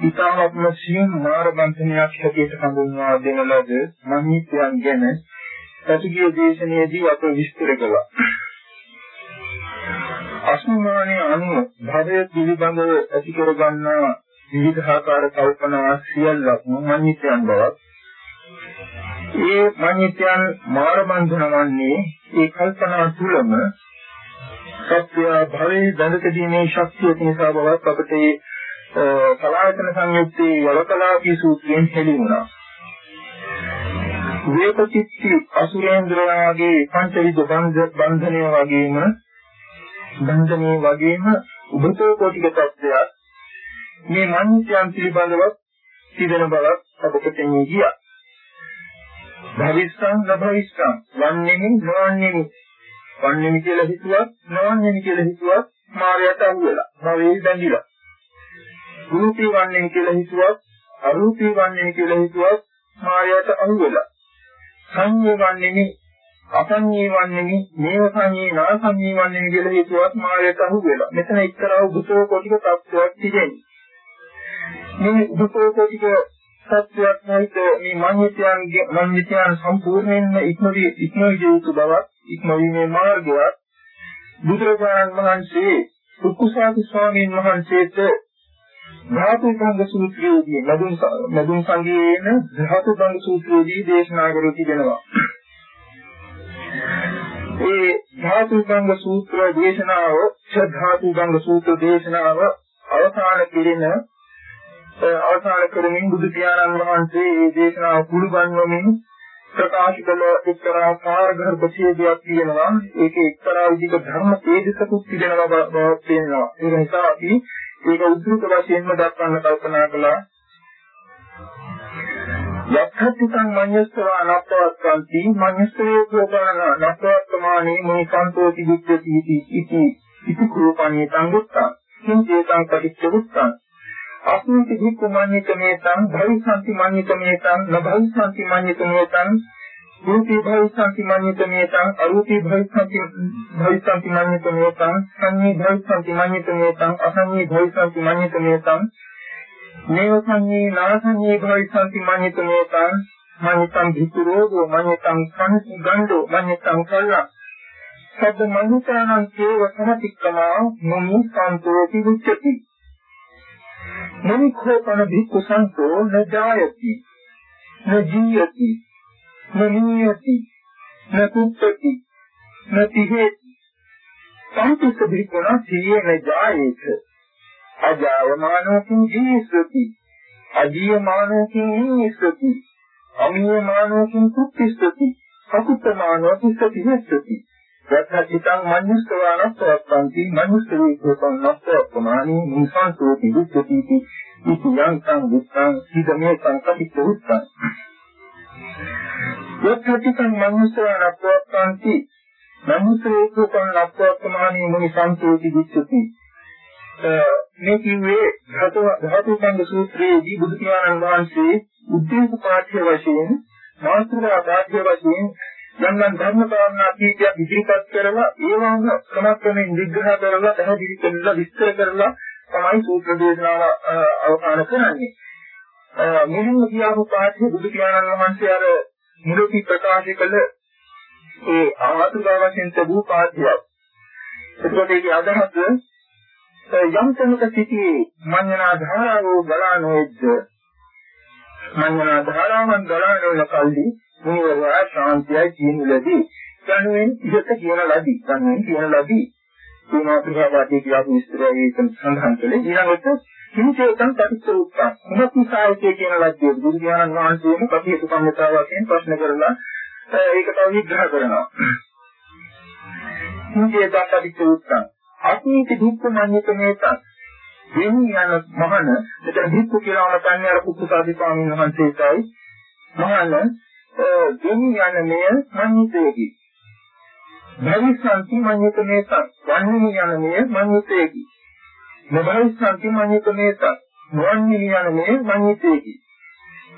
ඊ타ත්ම සියුම් මාර්ගබන්ධනයක් හැටියට හඳුන්වා දෙන ලද මහීත්‍යයන් ගැන පසුගිය දේශනාවේදී අප විස්තර කළා. අසුමානයේ අනුව භවය පිළිබඳව ඇති කරගන්නා විවිධාකාර කල්පනා සියල්ලක්ම මනිතයන් බවත් ඒ මනිතයන් මාර්ගබන්ධන වන්නේ ඒ කල්පනා තුළම සත්‍ය භවයේ බඳකදීමේ ශක්තිය නිසා බවත් අපට ඒ සලායතන සංයුත්තේ යලකලාපී සූත්‍රයෙන් හෙළි වුණා. වේපචිත්ති අසුරේන්ද්‍රයාගේ පංචවිද බන්ධනය වගේම බන්ධනය වගේම උබතෝ කොටික තත්ත්වයක් මේ මන්ත්‍යයන් පිළිබඳව තිබෙන බවක් අපට තේමී ගියා. භවිස්සං නභවිස්සං වන්නේමි නොවන්නේමි වන්නේමි කියලා හිතුවත් නොවන්නේමි කියලා හිතුවත් මායයට අහු වෙලා භවයේ බැඳිලා. රූපී වන්නේමි කියලා හිතුවත් අරූපී වන්නේමි කියලා හිතුවත් මායයට අහු වෙලා. සංඤේ වන්නේමි අසංඤේ වන්නේමි මේව සංඤේ නාසංඤේ වන්නේමි කියලා හිතුවත් මායයට අහු වෙලා. මෙතන එක්තරා උපසෝ කොටික තත්ත්වයක් තිබෙනවා. මේ උපසෝ කොටික සත්‍යයක් නැහිත මේ මඤ්ඤිතයන්ගේ මඤ්ඤිතයන් සම්පූර්ණයෙන්ම ඉක්මවි ඉක්මවි යුතු බවක් ඉක්මවීමේ මාර්ගයක් බුදුරජාණන් වහන්සේ කුකුසාති ස්වාමීන් වහන්සේට ධාතු භංග සූත්‍රයේදී නදුන් නදුන් සංගයේන ධාතු භංග සූත්‍රයේදී දේශනා කර තිබෙනවා. ඒ ධාතු භංග සූත්‍ර දේශනාව ධාතු භංග සූත්‍ර දේශනාව අවසාන කිරීම අවසාන කරමින් බුදු පියාණන් වහන්සේ මේ දේශනාව කුළුගන්වමින් ප්‍රකාශ කළ එක්තරා කාර්ගර්භ ඡේදයක් තියෙනවා ඒකේ එක්තරා විදිහක ධර්ම තේජසකුත් තිබෙනවා බවක් තියෙනවා ඒක නිසා අපි ඒක උද්දෘත වශයෙන්ම දක්වන්න කල්පනා කළා. යක්ඛත්තිකං මඤ්ඤස්තව අනත්තවත්කන්ති මඤ්ඤස්තවේ ප්‍රබලන නත්තවත්මානේ මේ සන්තෝති විච්ඡති ඉති ඉති ඉති කෝපණී සංගුත්තා. කිංචේතං පටිච්චුත්තා අස්මිති භික්ඛු මඤ්ඤිතමේතං භවිසanti මඤ්ඤිතමේතං නභවිසanti මඤ්ඤිතමේතං රූපී භවිසanti මඤ්ඤිතමේතං අරූපී භවිසanti භවිසanti මඤ්ඤිතමේතං සංඤී භවිසanti මඤ්ඤිතමේතං අසංඤී භවිසanti මඤ්ඤිතමේතං නේව සංඤී නාසංඤී භවිසanti මඤ්ඤිතමේතං මඤ්ඤිතං භික්ඛුරෝධෝ මඤ්ඤිතං සංසි ගණ්ඩෝ මඤ්ඤිතං කල්ලා. සද්ද මඤ්ඤිතානං චේව සහතික්කමා මොනි සන්තෝති විච්ඡති. මනිකෝපන භික්ඛු සංඝෝ න ජායති. න ජීයති න නියති න කුප්පති න තිහෙති සංකිත භික්ඛුන සියේ න ජායේත අජාවමානෝකින් ජීසති අජීයමානෝකින් නිස්සති අමීයමානෝකින් කුප්පිස්සති අකුත්තමානෝ කිස්සති හෙස්සති යත්තචිතං මඤ්ඤස්තවානස්සවත්ති මඤ්ඤස්තේ කෝපං නස්සවත්මානි නිසංසෝති දුක්ඛති ඉති යං සං දුක්ඛං සිදමේ සංකපිත උත්තං යත්තචිතං මඤ්ඤස්තවානස්සවත්ති මඤ්ඤස්තේ කෝපං නස්සවත්මානි නිසංසෝති දුක්ඛති මේ කිව්වේ ධාතු ධාතු සංග සූත්‍රයේදී බුදු පියාණන් වහන්සේ උද්දේශ පාඨ්‍ය වශයෙන් මාතෘකා පාඨ්‍ය වශයෙන් යම් යම් ධර්ම කාරණා කීපයක් ඉදිරිපත් කරලා ඒවාම ක්‍රමක්‍රමයෙන් විග්‍රහ කරලා පැහැදිලි කරලා විස්තර කරලා තමයි සූත්‍ර දේශනාව අවසන් කරන්නේ. මුලින්ම කියපු පාඨය බුදු පියාණන් වහන්සේ අර මුලදී ප්‍රකාශ කළ ඒ ආතුගා වශයෙන් තිබූ පාඨයක්. එතකොට ඒකේ අදහස යම් තැනක සිටියේ මඤ්ඤණා ධාරාවෝ බලානෝෙද්ද. මඤ්ඤණා ධාරාවන් බලානෝන කල්ලි මුනිවරයා ශාන්තියයි කියන ලදී. යනුවෙන් ඉහත කියන ලදී. යනුවෙන් කියන ලදී. මේ මාතෘකාවාදී කියපු විස්තරය ඒක සඳහන් කළේ. ඊළඟට කිංචේතං පටිච්චෝප්පා මොනක්නිසායකේ කියන ලද්දේ. බුදු දානන් වහන්සේම කටියු සම්මතාව වශයෙන් ප්‍රශ්න කරලා ඒක තව විග්‍රහ කරනවා. කිංචේතං පටිච්චෝප්පා අතීත දුක්ඛ මඤ්ඤතමේතං දෙවි යන මහන මෙතන දුක්ඛ කියලා වලකන්නේ අර කුක්කුසාදී ස්වාමීන් වහන්සේටයි. මහන දෙවි යන මෙය මඤ්ඤතේකි භවිස්සන්ති මඤ්ඤතමේතං වන්නේ යන මෙය මඤ්ඤතේකි නභවිස්සන්ති මඤ්ඤතමේතං නොවන්නේ යන මෙය මඤ්ඤතේකි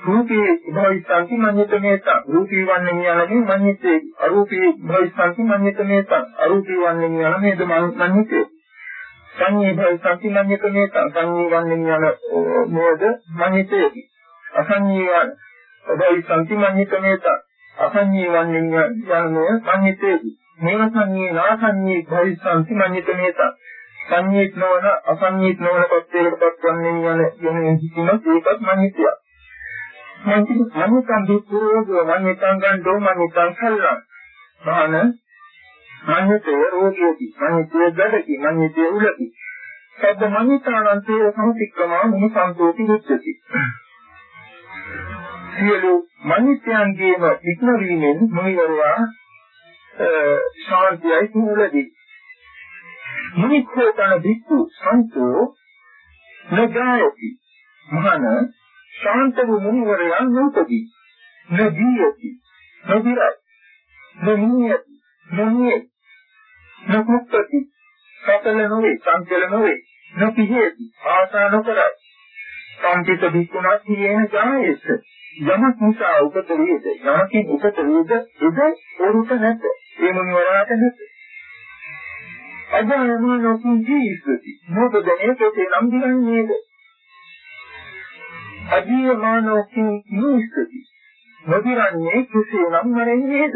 රූපේ භවිස්සන්ති මඤ්ඤතමේත. රූපී වන්නේ යනදී මඤ්ඤතේ. අරූපී භවිස්සන්ති මඤ්ඤතමේත. අරූපී වන්නේ යනදීද මඤ්ඤතේ. සංඤේ භවිස්සන්ති මඤ්ඤතමේත. සංඤේ වන්නේ යන මොද මඤ්ඤතේ අසංඤේ භවිස්සන්ති මඤ්ඤතමේත. අසංඤේ වන්නේ යන්නේ මඤ්ඤතේ මේව සංඤේ නාසංඤේ භවිස්සන්ති මඤ්ඤතමේත. සංඤේත් නොවන අසංඤේත් නොවන පත්‍යයකටපත් වන්නේ යන යන හිතන ඒකත් මඤ්ඤතයක් මනිකං දුක්ඛෝ මනිකං ගන්ධෝ මනිකං සල්ලං මහාන මනිතේ රෝගියති මනිතේ ගඩති මනිතේ උලති සබ්බ මනිතානන්තේ සම්පික්කමා මුනි සම්පෝති විච්ඡති සියලු මනිත්‍යයන්ගේම ඉක්මවීමෙන් මොනිවරවා ශාන්තියයි තුලදී මුනික්ඛෝතන වික්ඛු සන්තෝ නගායති. මහාන ශාන්ත වූ මුනිවරයන් නොපදී නදීයති. නදිරයි. නොමියති නොමියේ නොකුප්පති සතල නොවේ සංකල නොවේ. නොපිහෙති ආසා නොකරයි. සම්පිත බික්ුණා කියන ජායෙත් යමක් නිසා උපත වේද? යමකින් උපත වේද? එද? ඔරුත නැත. ඒ මුනිවරයාට නැත. අජානන නොකින් ජීවිතති මොකද මේකේ නම් දිගන්නේද අජීවමානෝකින් නිස්සති නොදිරන්නේ කෙසේනම් මරන්නේද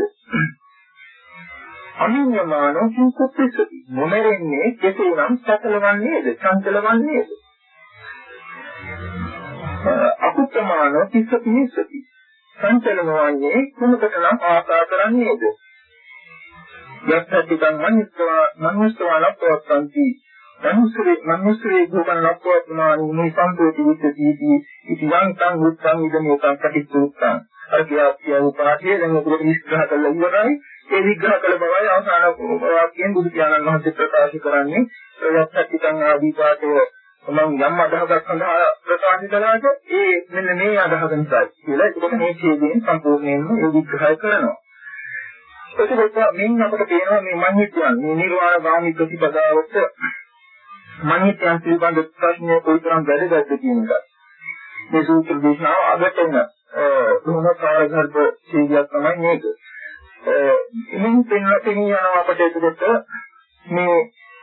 අනිඤ්ඤමානෝකින් කුප්පිසති නොමරන්නේ කෙසේනම් සකලවන්නේද සංකලවන්නේද අකුත්තමානෝ කිස්සති නිස්සති සංකලනවන්නේ කුමකටනම් ආසා කරන්නේද යත්තටිකං මනිස්වා මනුස්සවා ලප්පවත්තන්ති මනුස්සරේ මනුස්සරේ භූමන ලක්වත්මානි මේ සම්පෝති විච්ඡීති ඉති යං තං උත්තං ඉදමෝ තං කටිච්චුත්තං අර කියා උපාධිය දැන් ඔකට විස්තර කරලා ඉවරයි. ඒ විග්‍රහ කළ බවයි අවසාන වාක්‍යයෙන් බුදු පියාණන් වහන්සේ ප්‍රකාශ කරන්නේ. ප්‍රවත්තටිකං ආදී පාඨය මම යම් අදහසක් සඳහා ප්‍රකාශ කළාට ඒ මෙන්න මේ අදහස නිසායි කියලා. ඒකට මේ ඡේදයෙන් සම්පූර්ණයෙන්ම ඒ විග්‍රහය කරනවා. එතකොට මෙන්න අපිට පේනවා මේ මහිත්‍යන් මේ නිර්වාණ ගාමී ප්‍රතිපදාවට මනිතයන් පිළිබඳ ප්‍රශ්නය කොයිතරම් වැදගත්ද කියන එක. මේ සූත්‍ර දේශනාව අදට එන බොහොම කාර්යගත සීගයක් තමයි මේක. ඉතින් පින්වත්නි යනවා අපට එතකොට මේ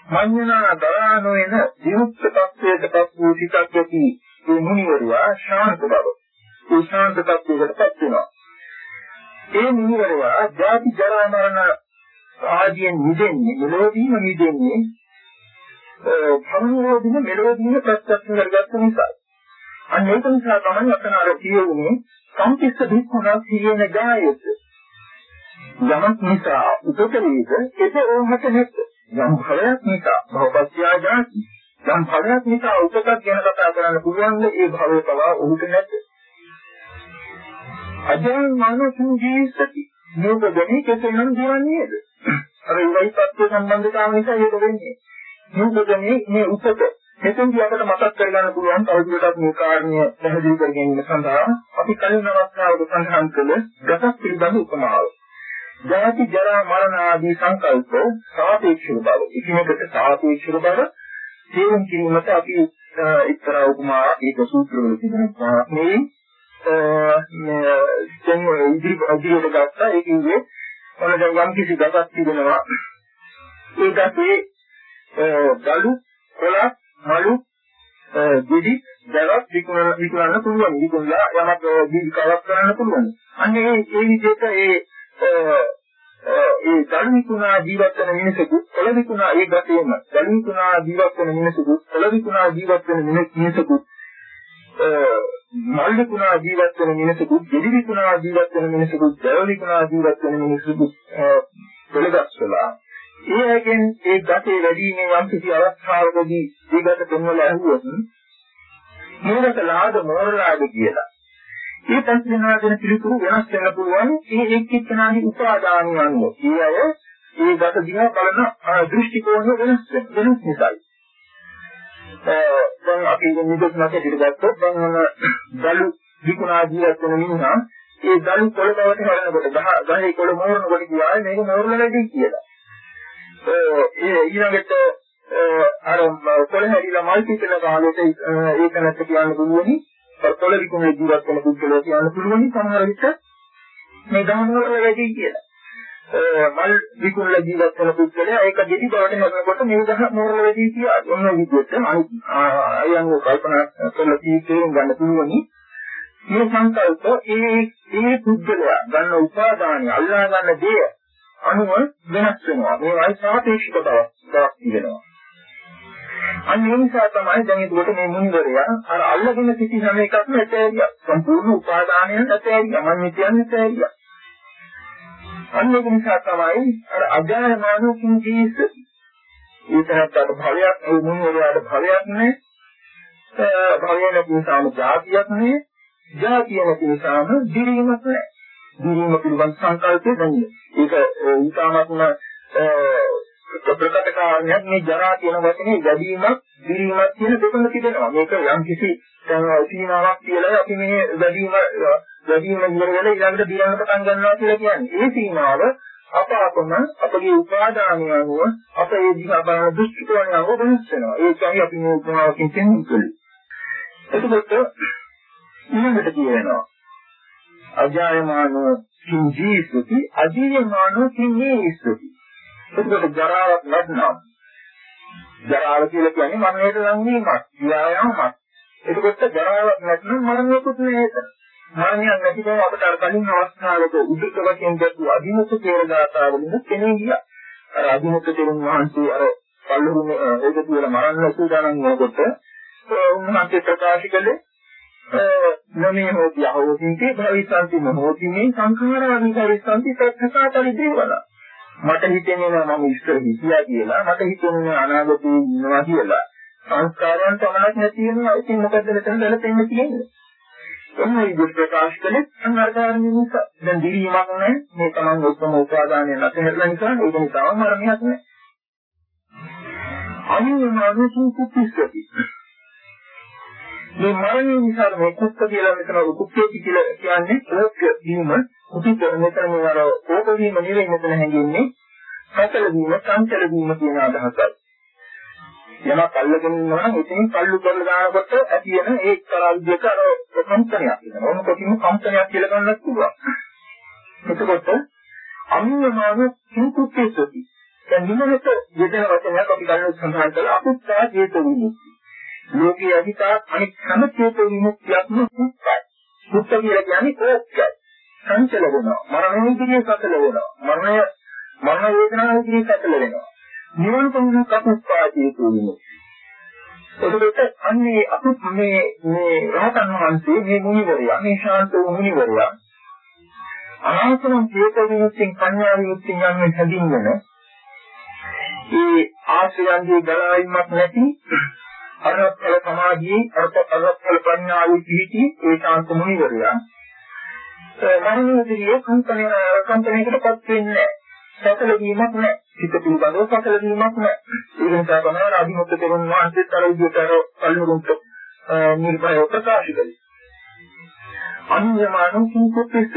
මඤ්ඤණා දරානෝ වෙන විමුක්ත tattවයටපත් වූ සිතක් ඇති මේ මුනිවරුවා ශාන්ත බව. ඒ ශාන්ත tattවයටපත් වෙනවා. ඒ මුනිවරුවා ජාති ජරා මරණ ආදීන් නිදෙන්නේ මෙලොවදීම නිදෙන්නේ සංයෝධින මෙලොවදීම ප්‍රත්‍යක්ෂ කරගත්ත නිසා. අන්න ඒක නිසා තමයි අපන අර කියුනේ සම්පිස්ස භික්ඛුණා කියන ගායත. යමක් නිසා උපතරීද ඒක ඕහත නැත්. යම් භවයක් නිසා භවපත්‍යා ජාති. යම් භවයක් නිසා උපතක් ගැන කතා කරන්න පුළුවන් ඒ භවය පවා ඔහුට නැත. අජයන් මානසික ජීවිතති නෝබදෙනි කෙසේනම් දරන්නේද? අර ඉවයි පත්‍ය සම්බන්ධතාව නිසා ඒක වෙන්නේ. නෝබදෙනි මේ උපත මෙතෙන්දී අපට මතක් කරගන්න පුළුවන් තවදුරටත් මේ කාරණය පැහැදිලි කර ගැනීම සඳහා අපි කලින් අවස්ථාවක සඳහන් කළ ගතක් පිළිබඳ උපමාව. ජාති ජරා මරණ ආදී සංකල්ප සාපේක්ෂව බව. එකිනෙකට සාපේක්ෂව බව තේරුම් ගැනීමට අපි එක්තරා උපමාවක් ඒක සූත්‍රවල තිබෙනවා. මේ දැන් ඉදිරි ඉදිරියට ගත්තා ඒ කියන්නේ ඔන්න දැන් යම් කිසි ගතක් තිබෙනවා. ඒ ගතේ ගලු කොළක් මලු දෙඩි දරක් විකුණන විකුණන්න පුළුවන්. විකුණලා යමක් ජීවිකාවක් කරන්න පුළුවන්. අන්න ඒ ඒ විදිහට ඒ ඒ ධර්මිකුණා ජීවත් වෙන මිනිසෙකු කොළවිකුණා ඒ ගතේම ධර්මිකුණා ජීවත් වෙන මිනිසෙකු කොළවිකුණා ජීවත් වෙන මිනිසෙකු මල්ලිකුණා ජීවත් වෙන මිනිසෙකු දෙවිකුණා ජීවත් වෙන මිනිසෙකු දවලිකුණා ජීවත් වෙන මිනිසෙකු පෙළගස්සලා ඒ ඇගෙන් ඒ ගතේ වැඩිමේ යම් කිසි අවස්ථාවකදී ඒ ගත පෙන්වලා ඇහුවොත් මේකට ලාභ මෝරලාද කියලා ඒ පස්වෙනා දෙන පිළිතුරු වෙනස් වෙන්න පුළුවන් ඒ එක් එක්කෙනාගේ උපාදානිය අනුව. ඒ අය ඒ ගත දිහා බලන දෘෂ්ටි කෝණය වෙනස් වෙනස් නිසායි. දැන් අපි නිදොස් නැති පිටගත්තොත් දැන් දලු විකුණා ජීවත් වෙන මිනිහා ඒ දලු කොළ බවට හැරෙනකොට ගහේ කොළ මෝරනකොට කියයි මේක මෝරලා වැඩි කියලා. ඒ ඊළඟට අර කොළ හැරිලා මල් පිටන කාලෙට ඒක නැත්නම් කියන්න පුළුවනි පොළ විකුණේ ජීවත් වෙන පුද්ගලයා කියන්න පුළුවන් සමහර විට මේ ගහනවල වැඩි කියලා. මල් විකුණලා ජීවත් වෙන පුද්ගලයා ඒක දෙවි බවට හැදෙනකොට මේ ගහ මෝරල වැඩි කියලා ඔන්න විදිහට අයංග කල්පනා කරලා තීරණ ගන්න පුළුවන්. මේ සංකල්ප ඒ ඒ පුද්ගලයා ගන්න උපාදානිය අල්ලා ගන්න දේ අනුව වෙනස් වෙනවා. මේ වයි සාපේක්ෂක බවක් තියෙනවා. අන්න ඒ නිසා තමයි දැන් ඒකට මේ මුනිවරයා අර අල්ලගෙන සිටි හැම එකක්ම ඇතෑරියා. සම්පූර්ණ උපාදානයෙන් ඇතෑරියා. මම කියන්නේ ඇතෑරියා. අන්න ඒක නිසා තමයි අර අජායමානෝ කිංජීස ඊතරත් භවයක් ඒ මුනිවරයාට භවයක් නැහැ. භවය නැති නිසාම ජාතියක් නැහැ. ජාතිය නැති නිසාම දිරීමක් නැහැ. දිරීම පිළිබඳ සංකල්පය දැන්නේ. ඒක ඊටාත්ම ප්‍රකට කාරණයක් මේ ජරා කියන වචනේ වැඩිවීමක් දිරීමක් කියන දෙකම තිබෙනවා. මේක යම් කිසි සීමාවක් කියලා අපි මේ වැඩිවීම වැඩිවීම ඉවරගෙන ඊළඟට දිරන්න පටන් ගන්නවා කියලා කියන්නේ. ඒ සීමාව අප අපම අපගේ උපාදානය අනුව අප ඒ දිහා බලන දෘෂ්ටි කෝණය අනුව වෙනස් වෙනවා. ඒ කියන්නේ අපි මේ උපමාවකින් කියන්නේ. එතකොට ඊළඟට කියනවා අජායමානෝ කිං ජීසති අජීයමානෝ කිං නීසති එතකොට ජරාවක් නැත්නම් ජරාව කියලා කියන්නේ මරණයට ලං වීමක්, ක්‍රියාවමක්. එතකොට ජරාවක් නැත්නම් මරණයකුත් නේද? මරණයක් නැති බව අපට අර කලින් අවස්ථාවක උද්දක වශයෙන් දැක්වූ අදිමුත් තේරදාතාවලින් කෙනේ ගියා. අර අදිමුත් තේරුම් වහන්සේ අර පල්ලුරුම ඒක කියලා මරන්න සූදානම් වෙනකොට උන්වහන්සේ ප්‍රකාශ කළේ නමේ හෝති අහෝතින්ති භවිසanti මොහෝති මේ සංඛාරා විහරිසanti සත්‍යකාතරි දේවනා මට හිතෙන්නේ නෑ මම ඉස්සර හිතියා කියලා මට හිතෙන්නේ අනාගතේ ඉන්නවා කියලා. සංස්කාරයන් පමණක් නැති වෙනවා ඉතින් මොකද මෙතන දැලපෙන්න තියෙන්නේ? එන්න විදිහට ප්‍රකාශ කළේ අනාගාරණය නිසා. දැන් දිරීමක් නැහැ. මේ තමන් ඔක්කොම උපාදානය නැතිවෙලා නිසා ඒක නිසා මරණයක් නැහැ. අනිවාර්යයෙන්ම කුප්පිස්සති මේ මරණය නිසා මේ කුප්ප කියලා මෙතන කුප්පේති කියලා කියන්නේ ඕක වීම කුපිත මෙතන අර ඕක වීම නෙවෙයි මෙතන හැංගෙන්නේ සතල වීම සංචල වීම කියන අදහසයි. යමක් අල්ලගෙන ඉන්නවා නම් ඉතින් කල්ලු කරලා දානකොට ඇති වෙන ඒ එක්තරා විදිහක අර කම්පනයක් වෙනවා. ඕන කොටිම කම්පනයක් කියලා ගන්නත් පුළුවන්. එතකොට අන්‍යමාන සිතුකේසති. දැන් නිමකට යෙදෙන වචනයක් අපි ගන්න සඳහන් කළා අපුත්තා හේතු විමුක්ති. ලෝකයේ අධිකාර අනිත් හැම හේතු විමුක්තියක්ම සුත්තයි. සුත්ත කියලා කියන්නේ ඕක්කයි. සංචල වෙනවා. මරණ ඉදිරියේ සතල වෙනවා. මරණය මරණ වේදනාව ඉදිරියේ සතල වෙනවා. නිවන පොදුන කපුස්පාදී තුනේ. එතකොට අන්නේ අපි මේ මේ රහතන් වහන්සේ මේ මුනිවරයා මේ ශාන්ත මුනිවරයා අනාසනම් චේත විමුක්තිය කන්‍යා විමුක්තිය යන්නේ හැදින්ගෙන ඒ ආශ්‍රයන්ගේ ගලාවීමක් නැති අරහත්ඵල සමාධියේ අරහත්ඵල ප්‍රඥාවේ පිහිටි ඒ ශාන්ත මුනිවරයා මරණයේදී කම්පණය කම්පණයකටපත් වෙන්නේ නැහැ. සැකල වීමක් නැහැ. හිත පිළිබඳව සැකල වීමක් නැහැ. ඒ නිසා තමයි අදිමුත් තෙරුන් වහන්සේත් අර විදිහට අර කල්මුරුන්ට නිර්භය ප්‍රකාශ කළේ. අන්‍යමානෝ කිංකුප්පිස්ස.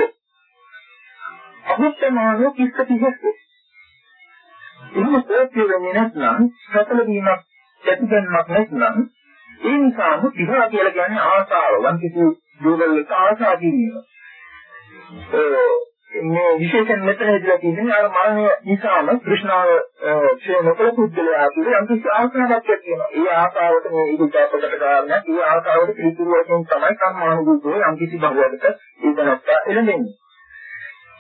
අමුත්තමානෝ කිස්ස පිහස්ස. එහෙම ප්‍රතිවෙන්නේ නැත්නම් සැකල වීමක් ඇතිවෙන්නක් නැත්නම් ඒ නිසාම තිහා කියලා කියන්නේ ආසාව. වන් කිසි දුර්වලක ආසා කිරීම. මේ විශේෂයෙන් මෙතන ඉදලා තියෙන්නේ අර මරණය නිසාම કૃષ્ණාව ක්ෂය නොකළ පුද්ගලයා තුළ යම් කිසි ආසාවක් තියෙනවා. ඒ ආසාවට මේ ඉදිරියට කාරණා, ඒ ආසාවට පිළිතුරු වශයෙන් තමයි කර්මානුභූතෝ යම් කිසි භවයකට ඒකනත්ත එළඹෙන්නේ.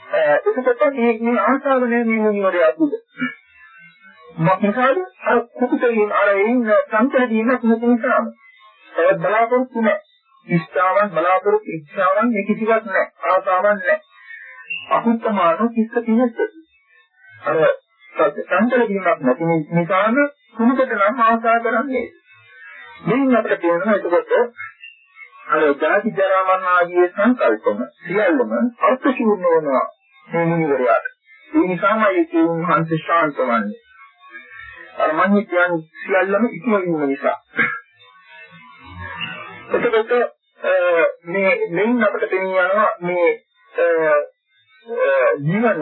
එතකොට මේ මේ ආසාව නෙමෙයි මොනිවරේ අදුද. මොකද අර කුකුතේ අර ඉන්න සංකල්ප දීමක් නැතිවම ඒ බලාපොරොත්තු නැහැ. ඉස්තාවන් බලාපොරොත්තු ඉච්ඡාවන් මේ කිසිවක් නැහැ. ආසාවක් නැහැ. අකුත්තමාන කිස්ස පිනස්ස. අර සංකල වීමක් නැති නිසාම කුණකට නම් ආසා කරන්නේ. මෙන්න අපිට තේරෙනවා එතකොට අර ජාති ජරා මරණ ආදී සංකල්පම සියල්ලම අර්ථ ශූන්‍ය වෙනවා මේ මුනිවරයාට. ඒ නිසාමයි ඒ උන්වහන්සේ ශාන්ත වන්නේ. අර මන්නේ කියන්නේ සියල්ලම ඉක්ම වීම නිසා. එතකොට මේ මෙයින් අපිට පෙනී යනවා මේ ජීවන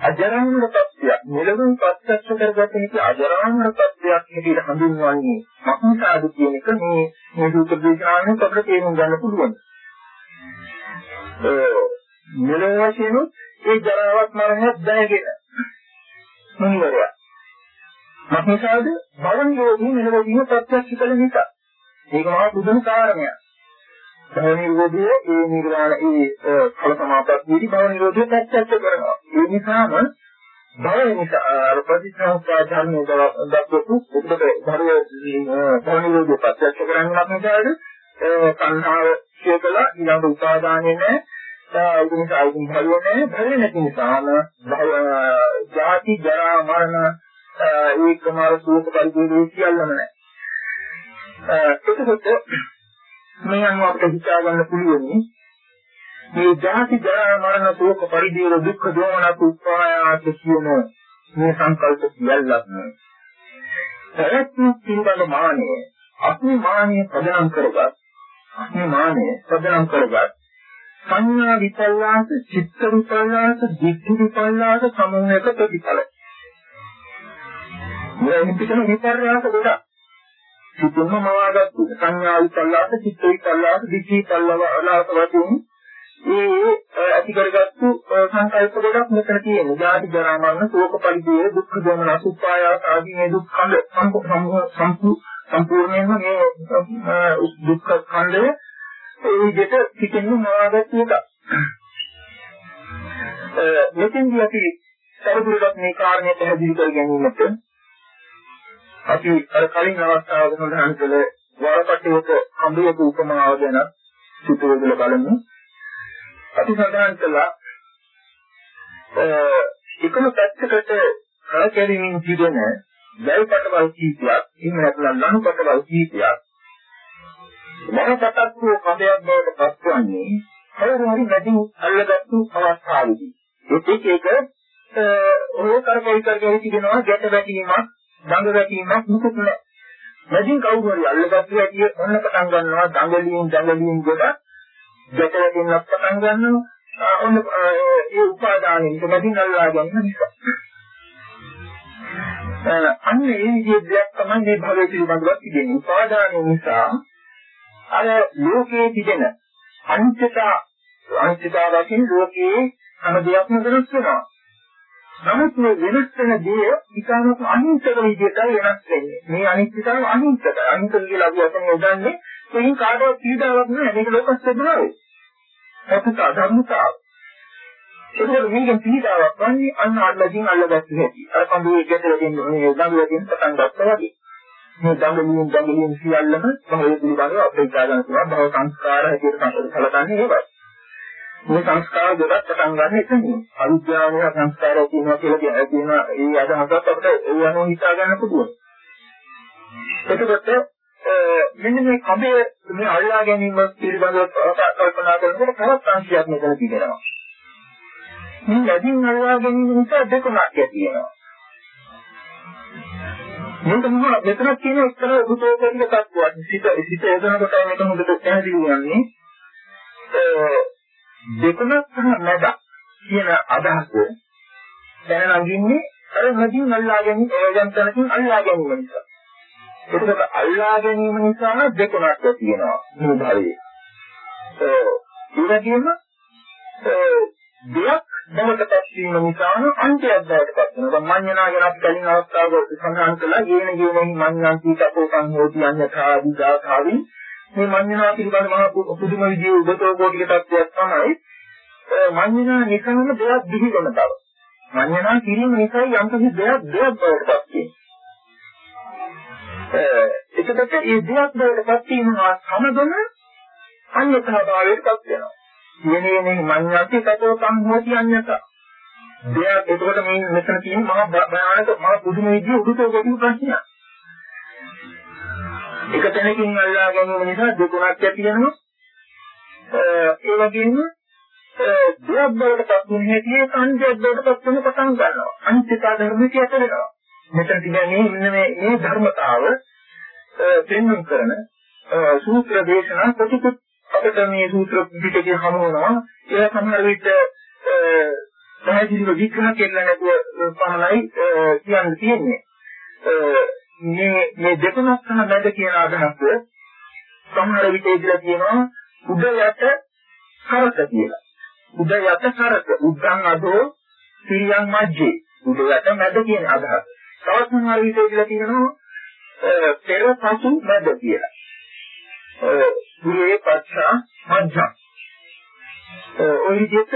අජරාමර තත්ත්වයක් මෙලොවින් ප්‍රත්‍යක්ෂ කරගත හැකි අජරාමර තත්ත්වයක් හැටියට හඳුන්වන්නේ මක්නිසාද කියන එක මේ මේ සූත්‍ර දේශනාවෙන් අපිට තේරුම් ගන්න පුළුවන්. මෙලොව වශයෙන් ඒ ජරාවත් මරණයත් දැනගෙන මොනිවරයා මක්නිසාද බලන් යෝගී මෙලොවදීම ප්‍රත්‍යක්ෂ කළ නිසා ඒක මහා පුදුම කාරණයක්. භව නිරෝධය ඒ නිර්වාණ ඒ ඵල සමාපත්තියේදී භව නිරෝධය ප්‍රත්‍යක්ෂ කරනවා. ඒ නිසාම භව නිසා ප්‍රතිසංස්කාර ධර්මයේ දක්වපු උපත භව භව නිරෝධය ප්‍රත්‍යක්ෂ කරන්නක් නිසාද සංහාව කියකලා ඊළඟ උපාදානෙ නැහැ. ඒක නිසා ඒක භව නැහැ. භව නැති නිසාම භව ජාති ජරා මරණ ඒකම අර සූප පරිදේ සියල්ලම නැහැ. එතකොට මේ අනුව අපිට හිතා ගන්න පුළුවන්. මේ ජාති ජරා මරණ ශෝක පරිදේව දුක්ඛ දෝමනස් උපායාස කියන මේ සංකල්ප සියල්ලක්ම. ප්‍රයත්න පිළිබඳ මානෙ අස්මි මානෙ ප්‍රදාන කරගත්. අස්මි මානෙ ප්‍රදාන කරගත්. සංඥා විපල්ලාස චිත්ත විපල්ලාස දිට්ඨි විපල්ලාස සමූහයක ප්‍රතිඵල මේ පිටම විපර්යාස ගොඩක්. සිතුම මවාගත්තු සංඥා විපල්ලාස චිත්ත විපල්ලාස දිට්ඨි විපල්ලාස වශයෙන් ඒ ඇති කරගත්තු සංකල්ප ගොඩක් මෙතන තියෙනවා. ජාති ජරා මරණ ශෝක පරිදේ දුක්ඛ දෝමන අසුපායාස ආදී මේ දුක් ඛණ්ඩ සම්පූර්ණයෙන්ම මේ දුක්ඛ ඛණ්ඩය ඒ විදිහට පිටින්ම මවාගත්තු එක. මෙතෙන්දී අපි සරදුරට මේ කාරණය පැහැදිලි කර ගැනීමට අපි අර කලින් අවස්ථාවක සඳහන් කළ වරපට්ටියක කඹයක උපමාව ගැන සිතුවදල බලමු. අපි සඳහන් කළා එකම පැත්තකට කරකැවීමෙන් සිදුවන වැල්පටවල් කීපයක්, එහෙම නැත්නම් ලණුපටවල් කීපයක් වරපටක් වූ කඹයක් බවට පත්වන්නේ කවුරු හරි මැදින් අල්ලගත්තු අවස්ථාවේදී. ඒක එක ඔය කරකැවි කරකැවි සිටිනවා ගැට වැටීමක් දඟ වැටීමක් මුකුත් නැහැ. මැදින් කවුරු හරි අල්ලගත්තු ඇටිය ඔන්න පටන් ගන්නවා දඟලින් දඟලින් කොට ගැට වැටෙන්නත් පටන් ගන්නවා. ඔන්න ඒ උපාදානෙ මැදින් අල්ලා ගන්න නිසා. අන්න ඒ විදිහේ දෙයක් තමයි මේ භවයේ පිළිබඳව තිබෙන්නේ. උපාදානය නිසා අර ලෝකයේ තිබෙන අනිත්‍යතා අනිත්‍යතාව වශයෙන් ලෝකයේ හැම දෙයක්ම වෙනස් වෙනවා. නමුත් මේ වෙනස් වෙන දේ ඉතාමත් අනිත්‍ය විදිහට වෙනස් වෙන්නේ. මේ අනිත්‍යතාව අනිත්‍යයි. අනිත්‍ය කියලා අපි අතන යොදන්නේ ඒකින් කාටවත් පීඩාවක් නෑ. මේක ලෝක ස්වභාවය. සත්‍ය ධර්මතාව. ඒකවල මේකෙන් පීඩාවක් වන්නේ අන්න අල්ලකින් අල්ලගත්තු හැටි. අර කඳුවේ ගැටල දෙන්න මේ දඟුවකින් පටන් ගත්තා වගේ. මේ දඟලින් දඟලින් සියල්ලම භවය පිළිබඳව අපේ ඉස්සරහට තියෙනවා. භව සංස්කාර හැටියට සැලකන්නේ ඒකයි. මේ සංස්කාර දෙකක් පටන් ගන්න එතනින්. අවිද්‍යාවේ සංස්කාරය තියෙනවා කියලා කියන ඒ අදහසත් අපිට ඒ අනුව හිතා ගන්න පුළුවන්. එතකොට මෙන්න මේ කබේ මේ අල්ලා ගැනීම පිළිබඳව කල්පනා කරනකොට තවත් අංශයක් මෙතන තිබෙනවා. මේ ලැබින් අල්ලා ගැනීම නිසා දෙකක් ඇති වෙනවා. මේක මොනවා මෙතන කියන එක්තරා උපතෝපරික තත්ත්වයක්. සිත සිත යොදනකොට මේක හොඳට පැහැදිලි වෙන්නේ. දෙකම සහ නැද කියන අදහස දැන නගින්නේ අර නදීන් අල්ලා ගැනීම ඒජන් තනකින් අල්ලා ගැනීම නිසා. එතකොට අල්ලා ගැනීම නිසා දෙකක් තියෙනවා මේ භාවයේ. ඒ වගේම දෙයක් බවට පත්වීම නිසා අන්තයක් බවට පත් වෙනවා. මඤ්ඤණා ගැන අපි කලින් අවස්ථාවක සඳහන් කළා. යේන යේනෙහි මඤ්ඤාන් කීතකෝකං හෝති අඤ්ඤථා දිගාඛාවි. මේ මඤ්ඤණා පිළිබඳ මහා පුදුම විදිහේ උබතෝ කෝටික තත්ත්වයක් තමයි මඤ්ඤණා නිකන්ම දෙයක් දිවි කරන බව. මඤ්ඤණා කිරීම නිසා යම් කිසි දෙයක් දෙයක් බවට පත් වෙනවා. එතකොට මේ දෙයක් බවට පත් වීම සමගම අඤ්ඤථා භාවයට පත් වෙනවා. යනේනේ මඤ්ඤාති කතෝ සංහෝති අඤ්ඤත. දෙයක් එතකොට මේ මෙතන තියෙන මහා භයානක මහා පුදුම විදිහේ උඩුතෝ කොටු ප්‍රශ්නයක්. එක තැනකින් අල්ලා ගැනීම නිසා දෙතුනක් ඇති වෙනවා. ඒ වගේම දෙයක් බවට පත් වෙන හැටි සංජයක් බවට පත් වෙන පටන් ගන්නවා. අනිත්‍යතා ධර්මයේ ඇතුළේනවා. මෙතන තිබෙන්නේ මෙන්න මේ මේ ධර්මතාව පෙන්වන්න කරන සූත්‍ර දේශනා ප්‍රතිපත් අපිට මේ සූත්‍ර පිටකේ හමු වෙනවා ඒ සමහර විට පැහැදිලිව විග්‍රහ කෙරෙලා නැතුව පහලයි කියන්න තියෙන්නේ මේ මේ දෙකමත් සහ මැද කියන අදහස සමහර විට ඉදලා කියනවා උඩ යට කරත කියලා. උඩ යට කරත උද්දන් අදෝ සිරියන් මැජ්ජේ. උඩ යට මැද කියන අදහස. තවත් සමහර විට ඉදලා කියනවා පෙර පසු මැද කියලා. ගුරුවේ පච්චා මධ්‍යම්. ඔය විදිහට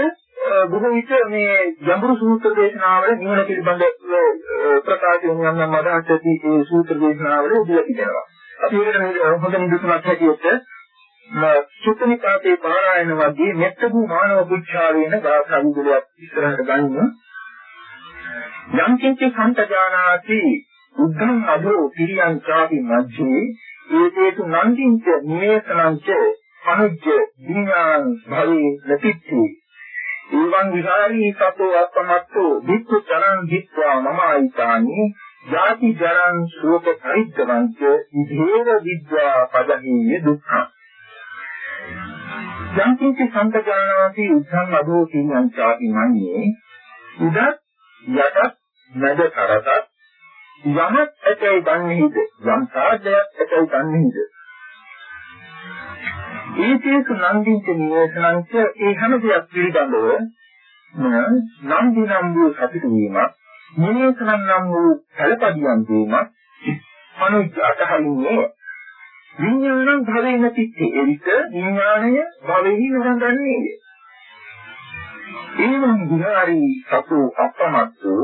බොහෝ විට මේ ගැඹුරු සූත්‍ර දේශනාවල නිවන පිළිබඳ ප්‍රකාශ වෙන යම් යම් අදහස් ඇති ඒ සූත්‍ර දේශනාවල උදලා තිබෙනවා. අපි ඒකට හොඳ නිදසුනක් හැටියට සුත්තනිපාතේ පාරායන වගේ මෙත්තගු මානව පුච්ඡාවේන ගාථා විදුලියක් ඉස්සරහට ගන්න යම් කිංචි සම්තජානාති උද්ධං අදෝ පිරියං චාපි මජ්ජේ ඒකේතු නන්දිංච නිවේසනංච අනුජ්ජ විඥාන භවේ ලතිච්චි ඊවං විහාරී සතෝ අත්තමත්තෝ වික්ඛු චරං දිත්වා මම ආයිතානි ජාති ජරං ශෝක පරිද්දවංච ඉදේව විද්වා පදහිය දුක්ඛ. යම්කිසි සම්පජානාති උද්ධං අදෝ කිඤ්ඤං චාති මන්නේ උදත් යටත් මැද කරතත් යමක් ඇතයි ගන්නේද යම් සාධයක් ඇතයි ගන්නේද ඒකේක නන්දින්ච නිවේශනංච ඒ හැම දෙයක් පිළිබඳව නන්දි නම් වූ සතුටු වීමක් නිවේශනං නම් වූ කලපදියම් වීමක් මනුෂ්‍ය අතහරින්නේ. විඥානං භවෙන පිටේ එවිට විඥාණය භවෙහි නරඹන්නේ ඒවං විහාරී සතු අපමත්තු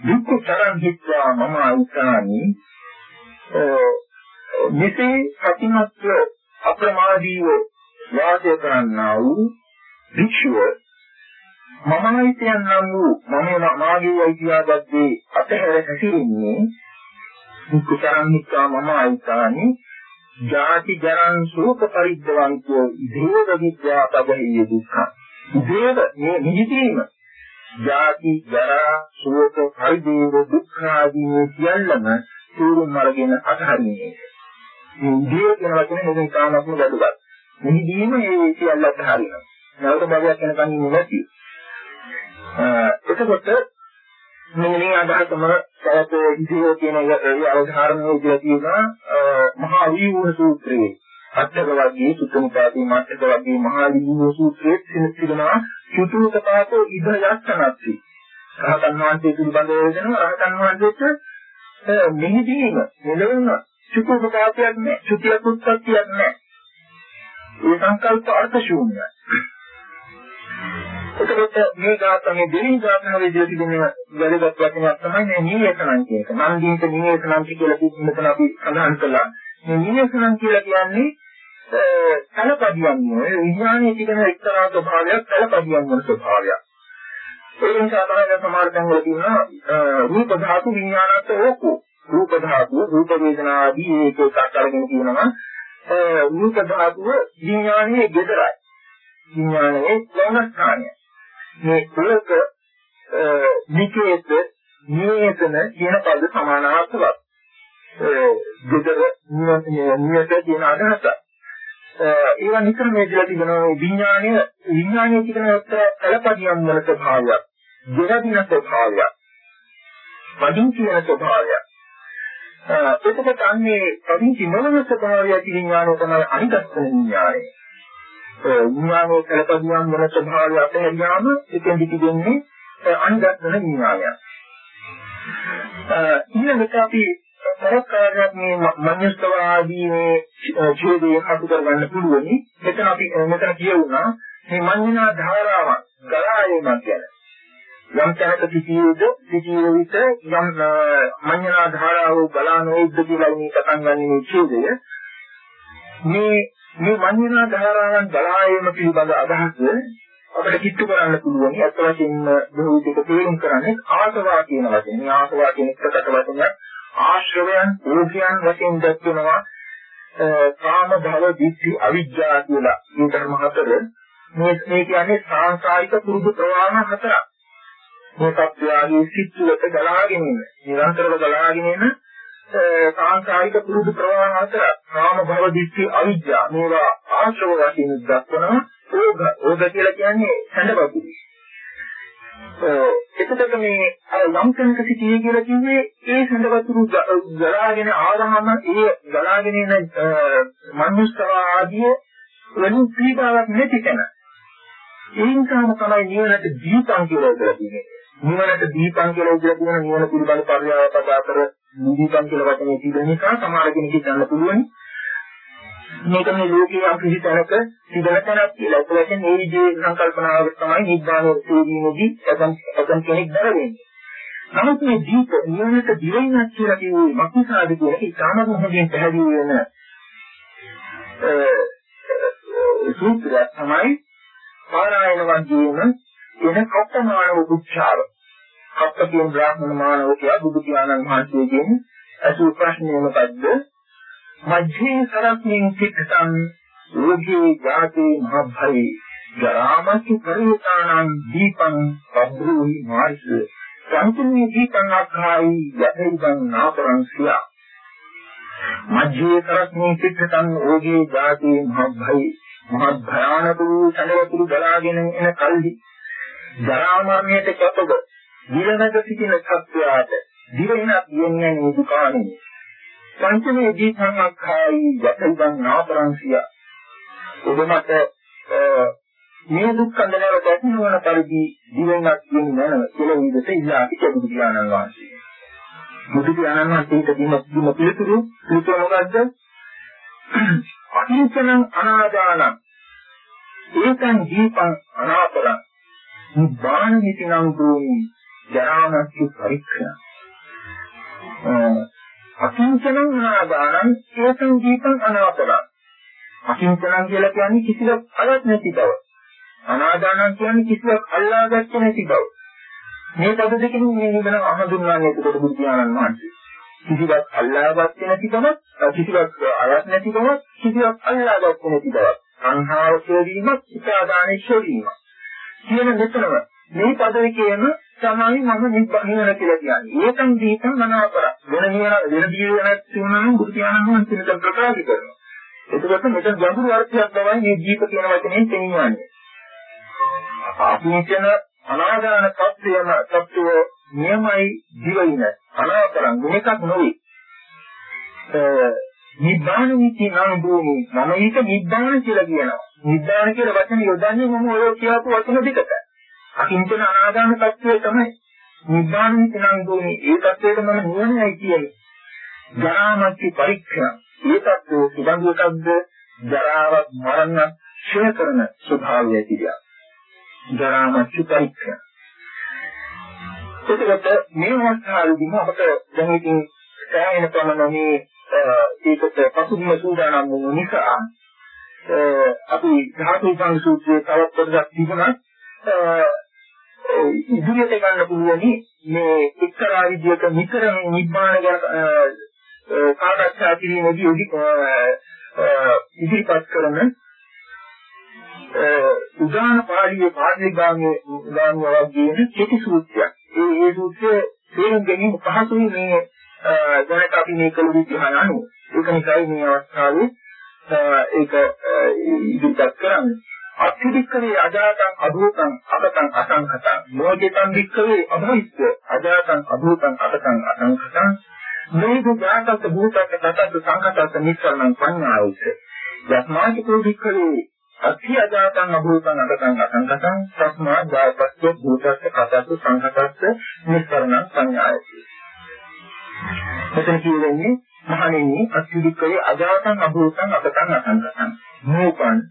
දුක්ඛ තරං හිත්වා මම අයිතානි මෙසේ සතිමත්ව අප්‍රමාදීව වාසය කරන්නා වූ භික්ෂුව මම අයිතයන් නම් වූ මම මාගේ අයිතියාගත්තේ අතහැර හැසිරෙන්නේ දුක්ඛ තරං හිත්වා මම අයිතානි ජාති ජරං ශෝක පරිද්දවන්තෝ දේව විද්‍යා පදහිය දුක්ඛ දේව මේ නිහිතීම ජාති ජරා ශෝක පරිදේව දුක්ඛ ආදී සියල්ලම තේරුම් අරගෙන අත්හරින්නේ. මේ ඉන්දිය කියන වචනේ මොකද කාමත්ම වැදුවත්. මෙහිදීම මේ සියල්ල අත්හරිනවා. නැවත භවයක් වෙනකන් ඉන්නේ නැති. එතකොට මේ අදහසම සයත ඉදිරිය කියන ඒ අවධාරණය විදිහට තියෙනවා මහා වීවුහ සූත්‍රයේ අටක වර්ගයේ සුත්තනිපාතී මාත්‍රක වර්ගයේ මහා වීවුහ සූත්‍රයේ සිනතිනවා චතුතපාතෝ ඉද යස්සනත්ති. රහතන් වහන්සේ පිළිබඳව වෙනවා රහතන් වහන්සේට මෙහිදීම මෙලොවන චතුතපාතයක් නෑ. චුතියක් උත්පත්තියක් නෑ. ඒ සංකල්ප අර්ථ ශූන්‍යයි. එතකොට මේ ගාතමේ දෙවි ගාතනාවේ දී තිබෙන වැදගත් වචනයක් තමයි මේ නිවේසනං කියන එක. නන්දීන්ට නිවේසනං කියලා මෙතන අපි සඳහන් කළා. මේ නිවේසනං කියලා කියන්නේ කලපදියම් නේ විඥානයේ තිබෙන එක්තරා ස්වභාවයක් කලපදියම් වන ස්වභාවයක්. ඒ නිසා තමයි සමහර තැන්වල තියෙනවා රූප ධාතු විඥානත් ඕකෝ රූප ධාතුව රූප වේදනා ආදී ඒක එකක් අරගෙන කියනවා රූප ධාතුව විඥානයේ gedarai විඥානයේ ලෝකස්ථානය මේ කුලක නිකේත නියතන කියන පද සමානාර්ථවත්. gedara නියත කියන අදහස ඒවා නිතර මේ දිලා තිබෙනවා. විඥානය විඥානය කියන කලපදියම් වල ස්වභාවයක්. දෙරදින ස්වභාවයක්. පදිංචි වෙන ස්වභාවයක්. එතකොට අන්නේ පදිංචි නොවන ස්වභාවය විඥානය තමයි අනිදස්සන විඥානය විඥානයේ කලපදියම් වල ස්වභාවය අතහැරියාම එතෙන් දිගින්නේ අනිදස්සන විඥානය ඊළඟට අපි සරකාරයක් මේ මඤ්ඤස්තව ආදී මේ ඡේදයේ හසු කරගන්න පුළුවනි. මෙතන අපි මෙතන කියවුණා මේ මඤ්ඤනා ධාරාවක් ගලා ඒමක් ගැන. යම් තැනක සිටියේද සිටිය විට යම් මඤ්ඤනා ධාරාව ගලා නොයිද කියලා මේ පටන් ගන්න මේ ඡේදය. මේ මේ මඤ්ඤනා ධාරාවන් ගලා ඒම පිළිබඳ අදහස අපිට කිට්ටු කරන්න පුළුවන්. අත් වශයෙන්ම බොහෝ විට තේරුම් කරන්නේ ආසවා කියන වචනේ. මේ ආසවා කියන එකට වචනයක් ආශ්‍රවයන් රූපයන් වශයෙන් දැක්වෙනවා කාම භව දිට්ඨි අවිජ්ජා කියලා මේ ධර්ම හතර මේ මේ කියන්නේ සාංශාරික පුරුදු ප්‍රවාහ හතරක් මේ සත්‍යයේ සිත්තුලට ගලාගෙන ඉන්න නිරන්තරව ගලාගෙන ඉන්න සාංශාරික පුරුදු ප්‍රවාහ හතරක් කාම භව දිට්ඨි අවිජ්ජා මේවා ආශ්‍රව වශයෙන් දක්වනවා ඕග ඕග කියලා කියන්නේ සැඬපතුලි එතකොට මේ අර යම් කෙනෙක් සිටියේ කියලා කිව්වේ ඒ සඳවතුරු ගලාගෙන ආවහම ඒ ගලාගෙන එන මනුස්සව ආදී වෙන පීඩාවක් නැති කෙන. ඒ නිසාම තමයි නිවනට දීපං කියලා කියන්නේ. නිවනට දීපං කියලා කියන නිවන පිළිබඳ පරියාව කතා කර දීපං කියලා වචනේ තිබෙන නිසා සමහර කෙනෙක් හිතන්න පුළුවන්. මේක මේ ලෝකයේ යම් කිසි තැනක තිබෙන තැනක් කියලා. ඒක වශයෙන් මේ විදිහේ සංකල්පනාව තමයි නිබ්බාන සේවීමේදී අසම් අසම් කෙනෙක් දරන්නේ. නමුත් මේ දීප නිවනට දිවෙන්නක් කියලා කිව්වේ මක්නිසාද කියලා ඉතාම මොහොතෙන් පැහැදිලි වෙන සූත්‍රය තමයි පාරායන වන්දියේම එන කප්පමානව උච්චාර. කප්ප කියන බ්‍රාහ්මණ මානවකයා බුදු පියාණන් වහන්සේගෙන් අසු ප්‍රශ්නය මොකද්ද? මජ්ජේ සරස්මින් සික්ඛතං රෝගී ජාතේ මහභයි ජරාමති පරිතානං දීපං පබ්රුහි මාර්ග සංකීර්ණ දීපං අඛායි යතෙන්දං නාපරං සියා මජ්ජේ සරස්මින් සික්ඛතං රෝගී ජාතේ මහභයි මහත් භයානක වූ සැලවතුරු ගලාගෙන එන කල්හි ජරා මරණයට කැපව දිරණක සිටින සත්‍යයට දිවෙන්නක් යන්නේ දුකානේ පංචමේ දීපංක්ඛායි යතෙන්දන් නාපරංසිය ඔබ මට මේ දුක් කන්දලව දැක්නවන පරිදි දිවෙන්නක් කියන්නේ නැනව කියලා විදිහට ඉල්ලා පිටු පියාණන් වහන්සේ. බුදු පියාණන් වහන්සේට දින දින පිළිතුරු පිළිතුර මොකද්ද? අහිංසනං අනාදානං ඒකං දීපං අනාපරං නිබ්බාන හිතිනම් භූමි ජරාමච්චු පරික්ෂණ අකිංචනං අනාදානං ඒකං දීපං අනාපරං අකිංචනං කියලා කියන්නේ කිසිවක් අලත් නැති බව. අනාදානං කියන්නේ කිසිවක් අල්ලාගත්ත නැති බව. මේ පද දෙකෙන් මේ නිවන අහඳුන්වන්නේ එතකොට බුදු පියාණන් වහන්සේ. කිසිවක් අල්ලාගත්ත නැති බව කිසිවක් අලත් නැති බව කිසිවක් අල්ලාගත්ත නැති බව සංහාව ශෝධීමක් ඉතාදානෙ ශෝධීමක් කියන මෙතනම මේ පද දෙකේම තමයි මම නිවන කියලා කියන්නේ. ඒකන් දීපන් මනාපර. වෙන නිවන වෙන දීවනක් තියෙනවා නම් බුදු පියාණන් වහන්සේ මෙතන ප්‍රකාශ කරනවා. එතකොට මෙතන ගැඹුරු අර්ථයක් තමයි මේ දීප කියන වචනේ තේින්නේ. අපි කියන අනාගාන තත්ත්වයම තත්ත්වය නියමයි දිවින අනාතරං මේකක් නොවේ. නිබ්බාන විචි නම් භූමි මම ඒක නිබ්බාන කියලා කියනවා. නිබ්බාන කියලා වචනේ යොදන්නේ මම ඔය කියපු වචන දෙකට. අකිංචන අනාගාම තත්ත්වය තමයි නිබ්බාන විචනං භූමි ඒ තත්ත්වයට මම නිවනයි කියන්නේ. ජරාමච්චි පරීක්ෂා ඒ තත්ත්වය සුබඳු එකක්ද ජරාවක් මරණ ක්ෂය කරන ස්වභාවය කියලා. ජරාමච්චි පරීක්ෂා එතකොට මේ අවස්ථාවේදීම අපට දැන් ඉතින් සෑහෙන ප්‍රමාණ මේ ඒකට පසුබිම සූදානම් වුණ නිසා අපි ධාතු සංසූත්‍රයේ තවත් කොටසක් තිබුණා ඉදිරියට ගන්න පුළුවනි මේ එක්තරා විදියක නිතරම නිබ්බාන ගැන සාකච්ඡා කිරීමේදී ඉදිරිපත් කරන උදාන පාළියේ පාඨලිගාමයේ ගාමිය වගේ කෙටි සූත්‍රයක්. ඒ ඒ සූත්‍රය තේරුම් ගැනීම පහසුයි මේ දැනට අපි මේ කළ විදිහට අනුව. ඒක නිසායි මේ අවස්ථාවේ ඒක ඉදිරිපත් කරන්නේ. අත්‍යධිකවේ අජාතං අභූතං අබතං අසංඛතං මොජිතං වික්කවේ අභවිස්ස අජාතං අභූතං අබතං අසංඛතං මේක ජාතක භූතක තතත් සංඛතත් නිස්සරණං පඤ්ඤායිස යස්මාචිකෝ වික්කවේ අත්‍ය අජාතං අභූතං අබතං අසංඛතං තස්මා ජාතක භූතස්ස කතත් සංඛතත් නිස්සරණං පඤ්ඤායිස මෙතන කියන්නේ මහණෙනි අත්‍යධිකවේ අජාතං අභූතං අබතං අසංඛතං නෝපන්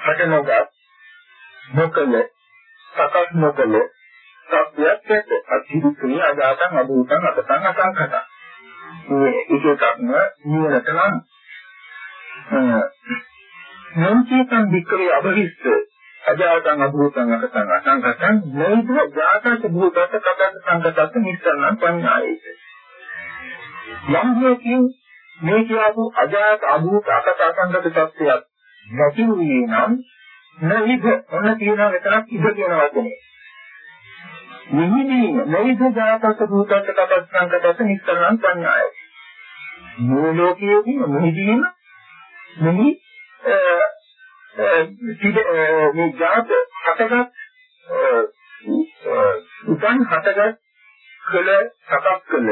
හට නොගත් නොකල සකස් නොකල සත්‍යයක් ඇත. අතිවික්‍රී අජාතං අභූතං අතං අසංකතං මේ එකකක්ම නිවනට නම් නෝචේතං වික්‍රී අභිස්ස අජාතං අභූතං අතං අසංකතං නෛව ජාතක භූතත කතත් සංකතත් නිස්සරණං පඤ්ඤායේත. යම් හේකින් මේ කියපු අජාත අභූත අකත අසංකත තත්ත්වයක් නැති වූයේ නම් නවිද ඔන්න කියනවා මෙතනක් ඉද කියන වචනේ. නිහිදී නවිද ජාතක භූතක කපස්සංකතස නිස්සරණං පඤ්ඤාය. මේ ලෝකයේදී නිහිදීම මෙහි මේ ජාත හටගත් උපන් හටගත් කළ සකස් කළ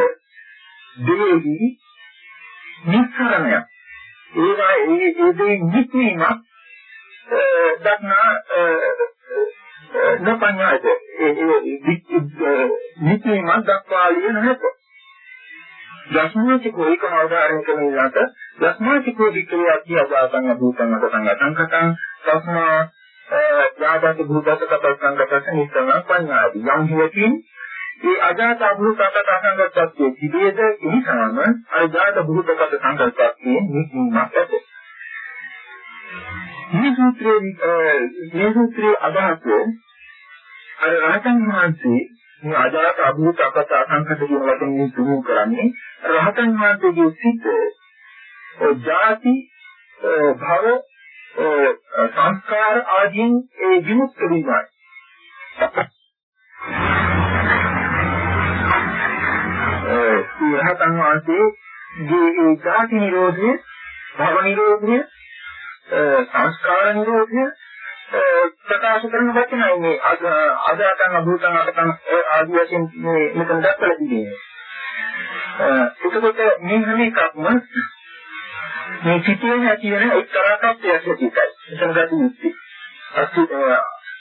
දෙවි නිස්සරණයක් ඒවා ඒ ඒ දේ නික්මීමක් දක්නා නොපඤ්ඤාද ඒ නික්මීමක් දක්වාලිය නැත දස්මාතිකෝ ඒකම අවධාරණය කරනකොට දස්මාතිකෝ වික්‍රිය අධ්‍යාපන භූතං අතං අතංකතං තස්මා යාදත භූතක තත්සංගතස නිස්සන පඤ්ඤාදි යම් හේකින් ඒ අජාත භූතකට සංගතත්වයේ තිබේද එනිසාම අජාත භූතකට සංගතත්වයේ නිකුමක් ඇත. මේ සූත්‍රයේ මේ සූත්‍රයේ අදහස අර රහතන් වහන්සේ මේ අජාත අභූත අපත අසංකත කියන වචනේ තුරු කරන්නේ රහතන් වහන්සේගේ සිත් ජාති භව සංස්කාර ආදීන් ඒ විමුක්ත වීමයි. රහතන් වහන්සේගේ ඒ ජාති නිරෝධය, භව නිරෝධය, සංස්කාර නිරෝධය ප්‍රකාශ කරන වචනයි මේ අදාතං අභූතං අකතං ආදී වශයෙන් මේ මෙතන දක්වලා තියෙන්නේ. එතකොට මේ හැම එකක්ම මේ සිටින ඇති වෙන එක්තරා තත්ත්වයක් ඇතියි. එතන ගැටුම් අසු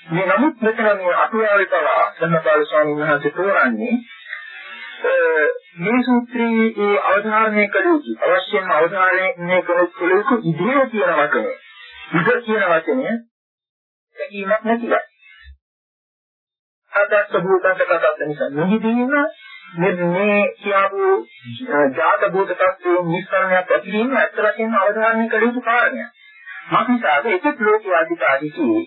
මේ නමුත් මෙතන මේ අටුවාවේ පවා සම්මාපාල ස්වාමීන් වහන්සේ තෝරන්නේ මේ සූත්‍රයේ ඒ අවධාරණය කළ යුතු අවශ්‍යම අවධාරණය කළ යුතු ඉදිරිය කියන වචනය. ඉද කියන වචනය දැකීමක් නැතිවයි. අදත් භූතක කතාවක් නිසා නිදිදීම මේ මේ කියපු ජාත භූත tattve නිස්සරණයක් ඇතිවීම ඇත්ත වශයෙන්ම අවධාරණය කළ යුතු කාරණයක්. මානසිකාද එකත් ලෝකයේ අධිකාරිකී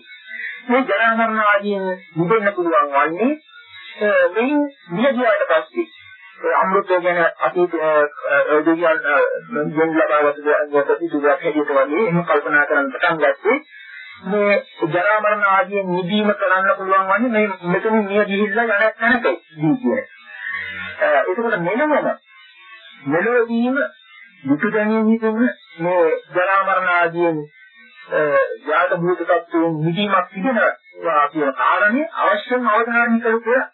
මේ ජරා මරණ ආදීන් මුදෙන්න පුළුවන් වන්නේ මේ නියදියාට පස්සේ අමෘතය ගැන අපි දෙවියන් දෙන් ලබාගත ප්‍රතිසුදුක් හැටියට වගේ එහෙම කල්පනා කරන්න පටන් ගත්තේ මේ ජරා මරණ ආදී නිදීම කරන්න පුළුවන් වන්නේ මේ මෙතන මිය ගිහිල්ලා යන තැනකයි කියන්නේ. ඒකවල මෙලවම මෙලවදීම මුතු දැනීමකින් මේ ජරා මරණ ආදී යාත භූත tattweන් නිදීමක් තිබෙනවා කියන කාරණේ අවශ්‍යම අවධාරණය කරලා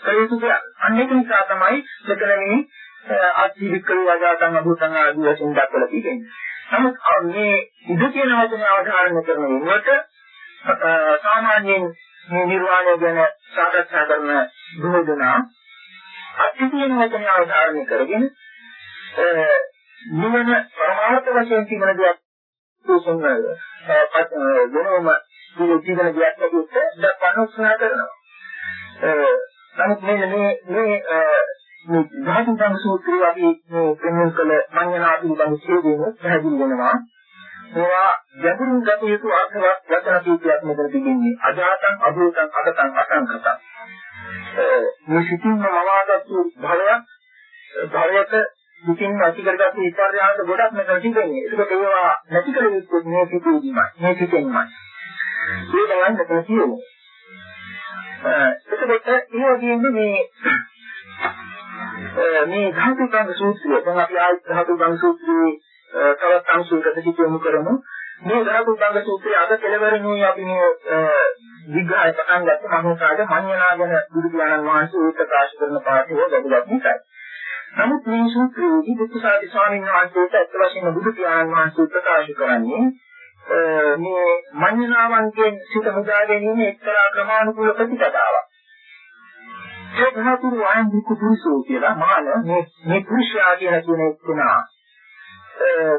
කළ දෙයක්. අන්න ඒක නිසා තමයි මෙතන මේ අත්වික්‍රම වජාතන් අභූතන් ආදී වශයෙන් දක්වලා තියෙන්නේ. නමුත් මේ ඉද කියන වචනේ අවධාරණය කරන වෙනකොට සාමාන්‍යයෙන් මේ නිර්වාණය ගැන සාකච්ඡා කරන බොහෝදනා අත්ති කියන වචනේ අවධාරණය කරගෙන නිවන පරමාර්ථ වශයෙන් තිබෙන දෙයක් දුසන වෙනම ජීවිතන දෙයක් ඇතුළත දක්වන්න උත්සාහ කරනවා. නමුත් මෙන්න මේ මේ මේ ධාතුන් සූත්‍රය අපි මේ පෙන්වන කල මඤ්ඤණා පිළිබඳ සියදීම පැහැදිලි වෙනවා. ඒවා ගැඹුරින් ගත යුතු අර්ථවත් වචන කීපයක් මෙතන තිබෙන්නේ. අජාතං අභූතං අගතං අසංකතං. මේ සිතින්ම මවාගත්තු භවයක් භවයක සිතින් ඇති කරගත්තු විපර්යාස ගොඩක් මෙතන තිබෙන්නේ. ඒක ඒවා නැති කර යුතු මේ සිතින්මයි. මේ සිතින්මයි. ඒක නම් මෙතන කියන්නේ. එතකොට ඒ වගේම මේ මේ ධාතු ගංග සූත්‍රය දැන් අපි ආයි ධාතු ගංග සූත්‍රයේ තවත් අංශයකට සිටියමු කරමු මේ ධාතු ගංග සූත්‍රයේ අද කෙලවරනේ අපි මේ විග්‍රහය පටන් ගත්ත මනෝකාද මඤ්ඤණාගෙන බුදු පියාණන් වහන්සේ ඒක ප්‍රකාශ කරන පාඩේ වැදගත් නිසායි. නමුත් මේ සූත්‍රයේදී බුද්ධසාරි ස්වාමීන් වහන්සේට අත් වශයෙන්ම බුදු පියාණන් වහන්සේ ප්‍රකාශ කරන්නේ මේ මඤ්ඤණාවන්ගෙන් සිත මුදා ගැනීම එක්තරා ක්‍රමානුකූල ප්‍රතිපදාවක්. ඒ ධාතුරු ආයන් විකු පුරුෂෝ කියලා මාන මේ මේ පුරුෂයා කියන කියන කෙනා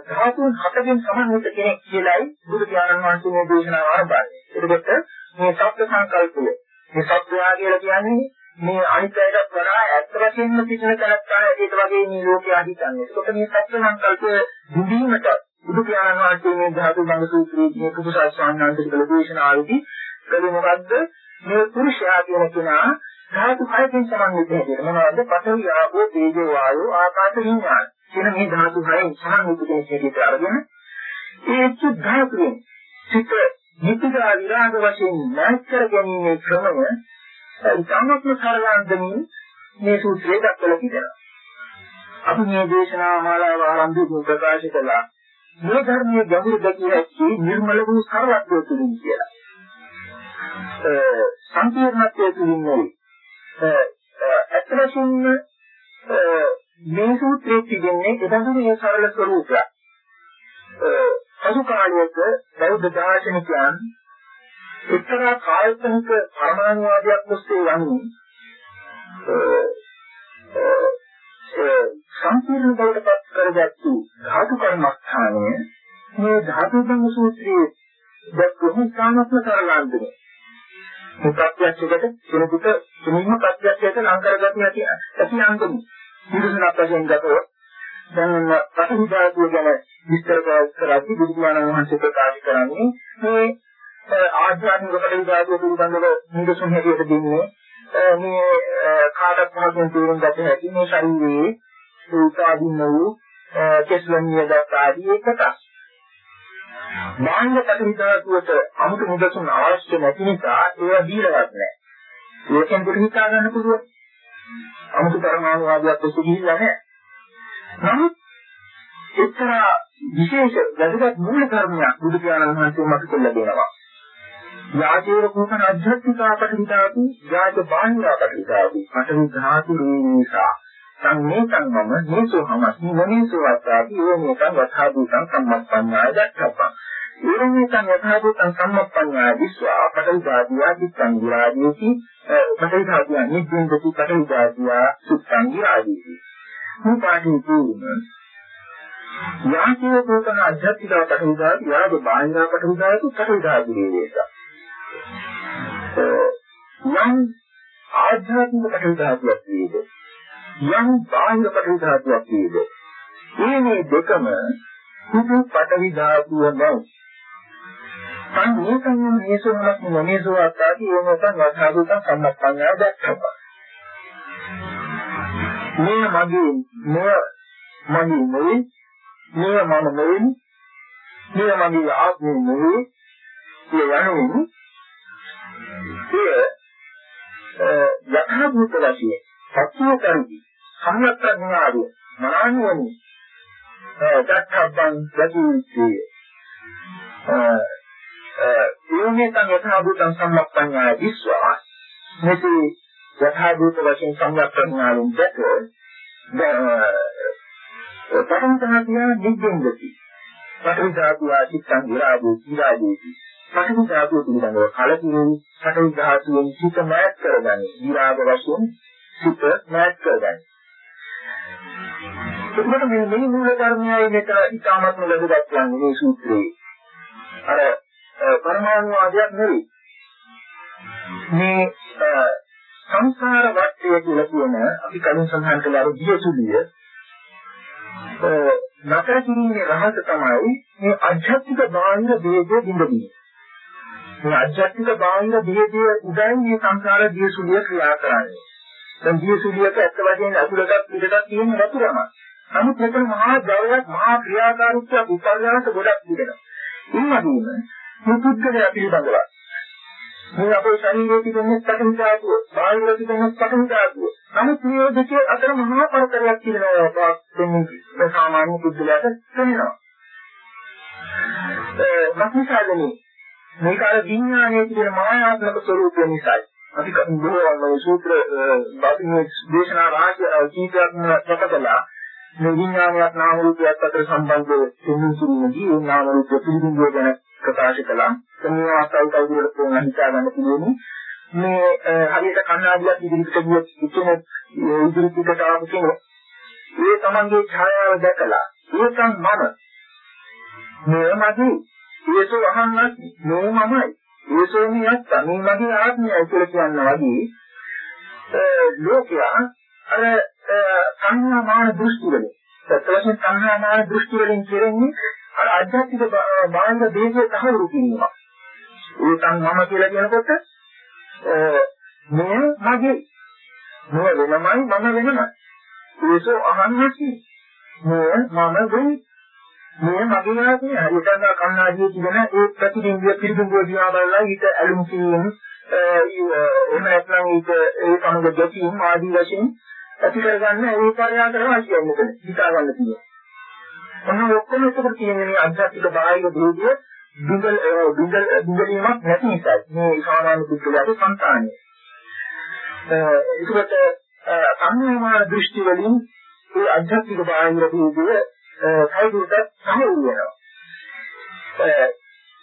ධාතුන් හතකින් සමන්විත කෙනෙක් කියලායි බුදු පියාණන් වහන්සේ මේ දේශනාව ආරම්භ කළේ. එතකොට මේ සත්‍ය සංකල්පය මේ සත්‍යයා කියලා කියන්නේ මේ අනිත්‍යයට වඩා ඇත්ත වශයෙන්ම සිටින තැනක් ඒක වගේ මේ ලෝකයා හිතන්නේ. ඒකට මේ සත්‍ය සංකල්පය දිදීමට බුදු පියාණන් වහන්සේ මේ ධාතු බංග සූත්‍රයේ මේ කුසල් ස්වාමීන් කළ දේශනාවේදී කළේ මොකද්ද? මේ පුරුෂයා කියන කෙනා ධාතු හයකින් සමන්විත හැටියට මොනවද? පඨවි ආපෝ තේජෝ වායෝ ආකාශ විඥාන. කියන මේ ධාතු හයෙන් සමන්විත කෙනෙක් හැටියට අරගෙන ඒ ධාතුන් සිත නිතිගා විරාග වශයෙන් නැස් කර ගැනීමේ ක්‍රමය ඉතාමත්ම සරලන්දමින් මේ සූත්‍රයේ දක්වලා තිබෙනවා. අපි මේ දේශනා මාලාව ආරම්භ ප්‍රකාශ කළා මේ ධර්මයේ ගැඹුරු දැකිය හැකි නිර්මල වූ සරලත්වය තුලින් කියලා. සංකීර්ණත්වය තුලින් නෙවෙයි ඇත්ත වශයෙන්ම මේ සූත්‍රයේ තිබෙන්නේ එතන මේ සරල ස්වરૂපයක්. පසු කාලයක බෞද්ධ දාර්ශනිකයන් එක්තරා කාල්පනික පරමාණුවාදයක් ඔස්සේ යන්නේ සංකීර්ණ බවට පත් කරගත්තු ධාතු කර්මස්ථානය මේ ධාතු බංග සූත්‍රයේ දැක්වෙන සාමත්ම සරලාන්තනේ මේ ප්‍රත්‍යක්ෂයකට කෙනෙකුට තුනින්ම ප්‍රත්‍යක්ෂයට ලං කරගන්න නැති ඇති අංගමු. නිරසනක් වශයෙන් ගතොත් දැන් ප්‍රතිවිදාතුව ගැන විස්තර කරද්දී බුදුමානන් වහන්සේ ප්‍රකාශ කරන්නේ මේ ආධ්‍යාත්මික ප්‍රතිවිදාතුව පිළිබඳව නිරසන හැටියට දෙන්නේ මේ කාටත් මොකක්ද තේරුම් ගත හැකි මේ ශරීරයේ උපාදින්න වූ කෙස්ලන්‍ය දත් ආදී කොටස්. බාහිර ප්‍රතිවිදාතුවට අමුතු නිදසුන් අවශ්‍ය නැති නිසා ඒවා දීලවත් නැහැ. ඒකෙන් පිට හිතා ගන්න පුළුවන්. අමුතු පරමාණු ආදියක් ඔස්සේ ගිහිල්ලා නැහැ. නමුත් එක්තරා විශේෂ වැදගත් මූල කර්මයක් බුදු පියාණන් වහන්සේ මත කළ දෙනවා. යාචේර කුසන අධ්‍යාත්මිකා පටිවිදාතු යාච බාහිරා පටිවිදාතු පටිවි ධාතු රේනිසා සංමේතං මම නේසෝ හමස්මි නේසෝ අත්තාති යෝමේතං යථා භූතං සම්මප්පඤ්ඤාය දක්ඛප්පං ඒරමේතං යථා භූතං සම්මප්පඤ්ඤාය විස්වා පඨවි ධාතියා චිත්තං විරාජේති පඨවි ධාතියා නිබ්බින්දති පඨවි ධාතියා චිත්තං විරාජේති මේ පාඩේ තියෙන යාචේ භූතන අධ්‍යාත්මික පඨවි ධාතිය යාද බාහිර පඨවි ධාතිය පඨවි ධාතිය වේසා යම් ආධ්‍යාත්මික පඨවි ධාතියක් වේද? යම් බාහිර පඨවි ධාතුවක් වේද? මේ මේ දෙකම සුදු පඨවි ධාතුව බව සංයෝගයෙන් මේසොමලක් මොනේසෝ අත්තාදී ඕනසන් වසාදුත සම්මප්පඤ්ඤා දැක්කපා මේ මගේ මේ මගේ නෙවෙයි. මේ මම නෙවෙයි. මේ මගේ ආත්මය නෙවෙයි. ඒ යනුවෙන් ඒ යථාභූත වශයෙන් සත්‍ය කරන්නේ සම්‍යක් ප්‍රඥාව මනානුවනි දක්ඛබ්බන් යතිති යෝනිතං යථාභූතං සම්මප්පඤ්ඤාය විස්වා මෙති යථාභූත වශයෙන් සම්‍යක් ප්‍රඥාවෙන් දැක පඨම තහතිය නිබ්බෙන්දති. පඨම ධාතුව චිත්තං විරාජෝ විරාජේති පඨම ධාතුව පිළිබඳව කලකිරීම පඨම ධාතුවෙන් චිත්ත මෑත් කරගන්නේ විරාග වශයෙන් චිත්ත මෑත් කරගන්නේ එතකොට මේ මේ මූල ධර්මයයි මෙතන ඉතාමත්ම ලැබුගත් යන්නේ මේ සූත්‍රයේ. අර පරමාණු ආදියක් නෙවෙයි. මේ සංසාර වටය කියලා කියන අපි කලින් සඳහන් කළ අර දියසුලිය නතර කිරීමේ රහස තමයි මේ අධ්‍යාත්මික බාහිර දේජය බිඳවීම. මේ අධ්‍යාත්මික බාහිර දේජය උදයි මේ සංසාර දියසුලිය ක්‍රියා කරන්නේ. දැන් දියසුලියක ඇත්ත වශයෙන්ම අතුලටත් පිටටත් තියෙන වතුරම. නමුත් මෙතන මහා ජවයක් මහා ක්‍රියාකාරීත්වයක් උපල්ලාස ගොඩක් තිබෙනවා. ඒ වගේම මේ පුද්ගලයා පිළිබඳව මේ අපේ ශරීරයේ තිබෙන පටන් ධාතුව, බාහිර තිබෙන පටන් ධාතුව. නමුත් මේ දෙකේ අතර මහා පරතරයක් තියෙනවා. මේ සාමාන්‍ය පුද්ගලයාට තේරෙනවා. ඒ මක්නිසාදනේ මේක අර විඥානයේ තියෙන මායාත්මක ස්වરૂපය නිසායි. අපි බොහෝ සූත්‍ර බාහිර දේශනා රාශිය කීපයක් ප්‍රකටලා මේ විඥානයක් නාම රූපයක් අතර සම්බන්ධව සිහිනුසුරුදී ඒ නාම රූප පිළිබිඹුව ගැන ප්‍රකාශ කළා. මේ ආසල් කවුරුද කොහොමද හිතා ගන්න පුළුවන්. මේ හරියට කණ්ණාඩියක් ඉදිරියට ගියොත් ඉතින් ඉදිරියට ආපු කෙනෙක් ඒ තමන්ගේ ඡායාව දැකලා ඒකන් මම මේ මගේ ඒසෝ අහන්නත් මේ මමයි ඒසෝ මියත් මේ මගේ ආත්මයයි කියලා කියනවා වගේ ලෝකයා අර සංඥා මාන දෘෂ්ටි වලින් සත්‍යයෙන් සංඥා මාන දෘෂ්ටි වලින් කෙරෙන්නේ අර අධ්‍යාත්මික බාහිර දේශය තහවුරු කිරීම. ඒකන් මම කියලා කියනකොට මේ මගේ මේ වෙනමයි මම වෙනමයි. ඒසෝ අහන්නසි මේ මම වෙයි මේ මගේ යාගේ හරියටම කන්නාදී කියන ඒ ප්‍රතිබිම්බය පිළිබිඹුව දිහා බලලා ඊට ඇලුම් කියන එහෙම නැත්නම් ඊට ඒ සමග ගැටීම් ආදී වශයෙන් ඇති කරගන්න ඒ කාර්යය කරනවා කියන්නේ හිතා ගන්න තියෙනවා. ඔන්න ඔක්කොම එකට තියෙන්නේ අධ්‍යාත්මික බාහිර භෝධිය දුඟල් දුඟල් දුඟලීමක් නැති නිසා මේ සාමාන්‍ය බුද්ධයාගේ సంతානය. ඒකට සංයෝග දෘෂ්ටි වලින් ඒ අධ්‍යාත්මික බාහිර භෝධිය කවුරුත් සමු වෙනවා.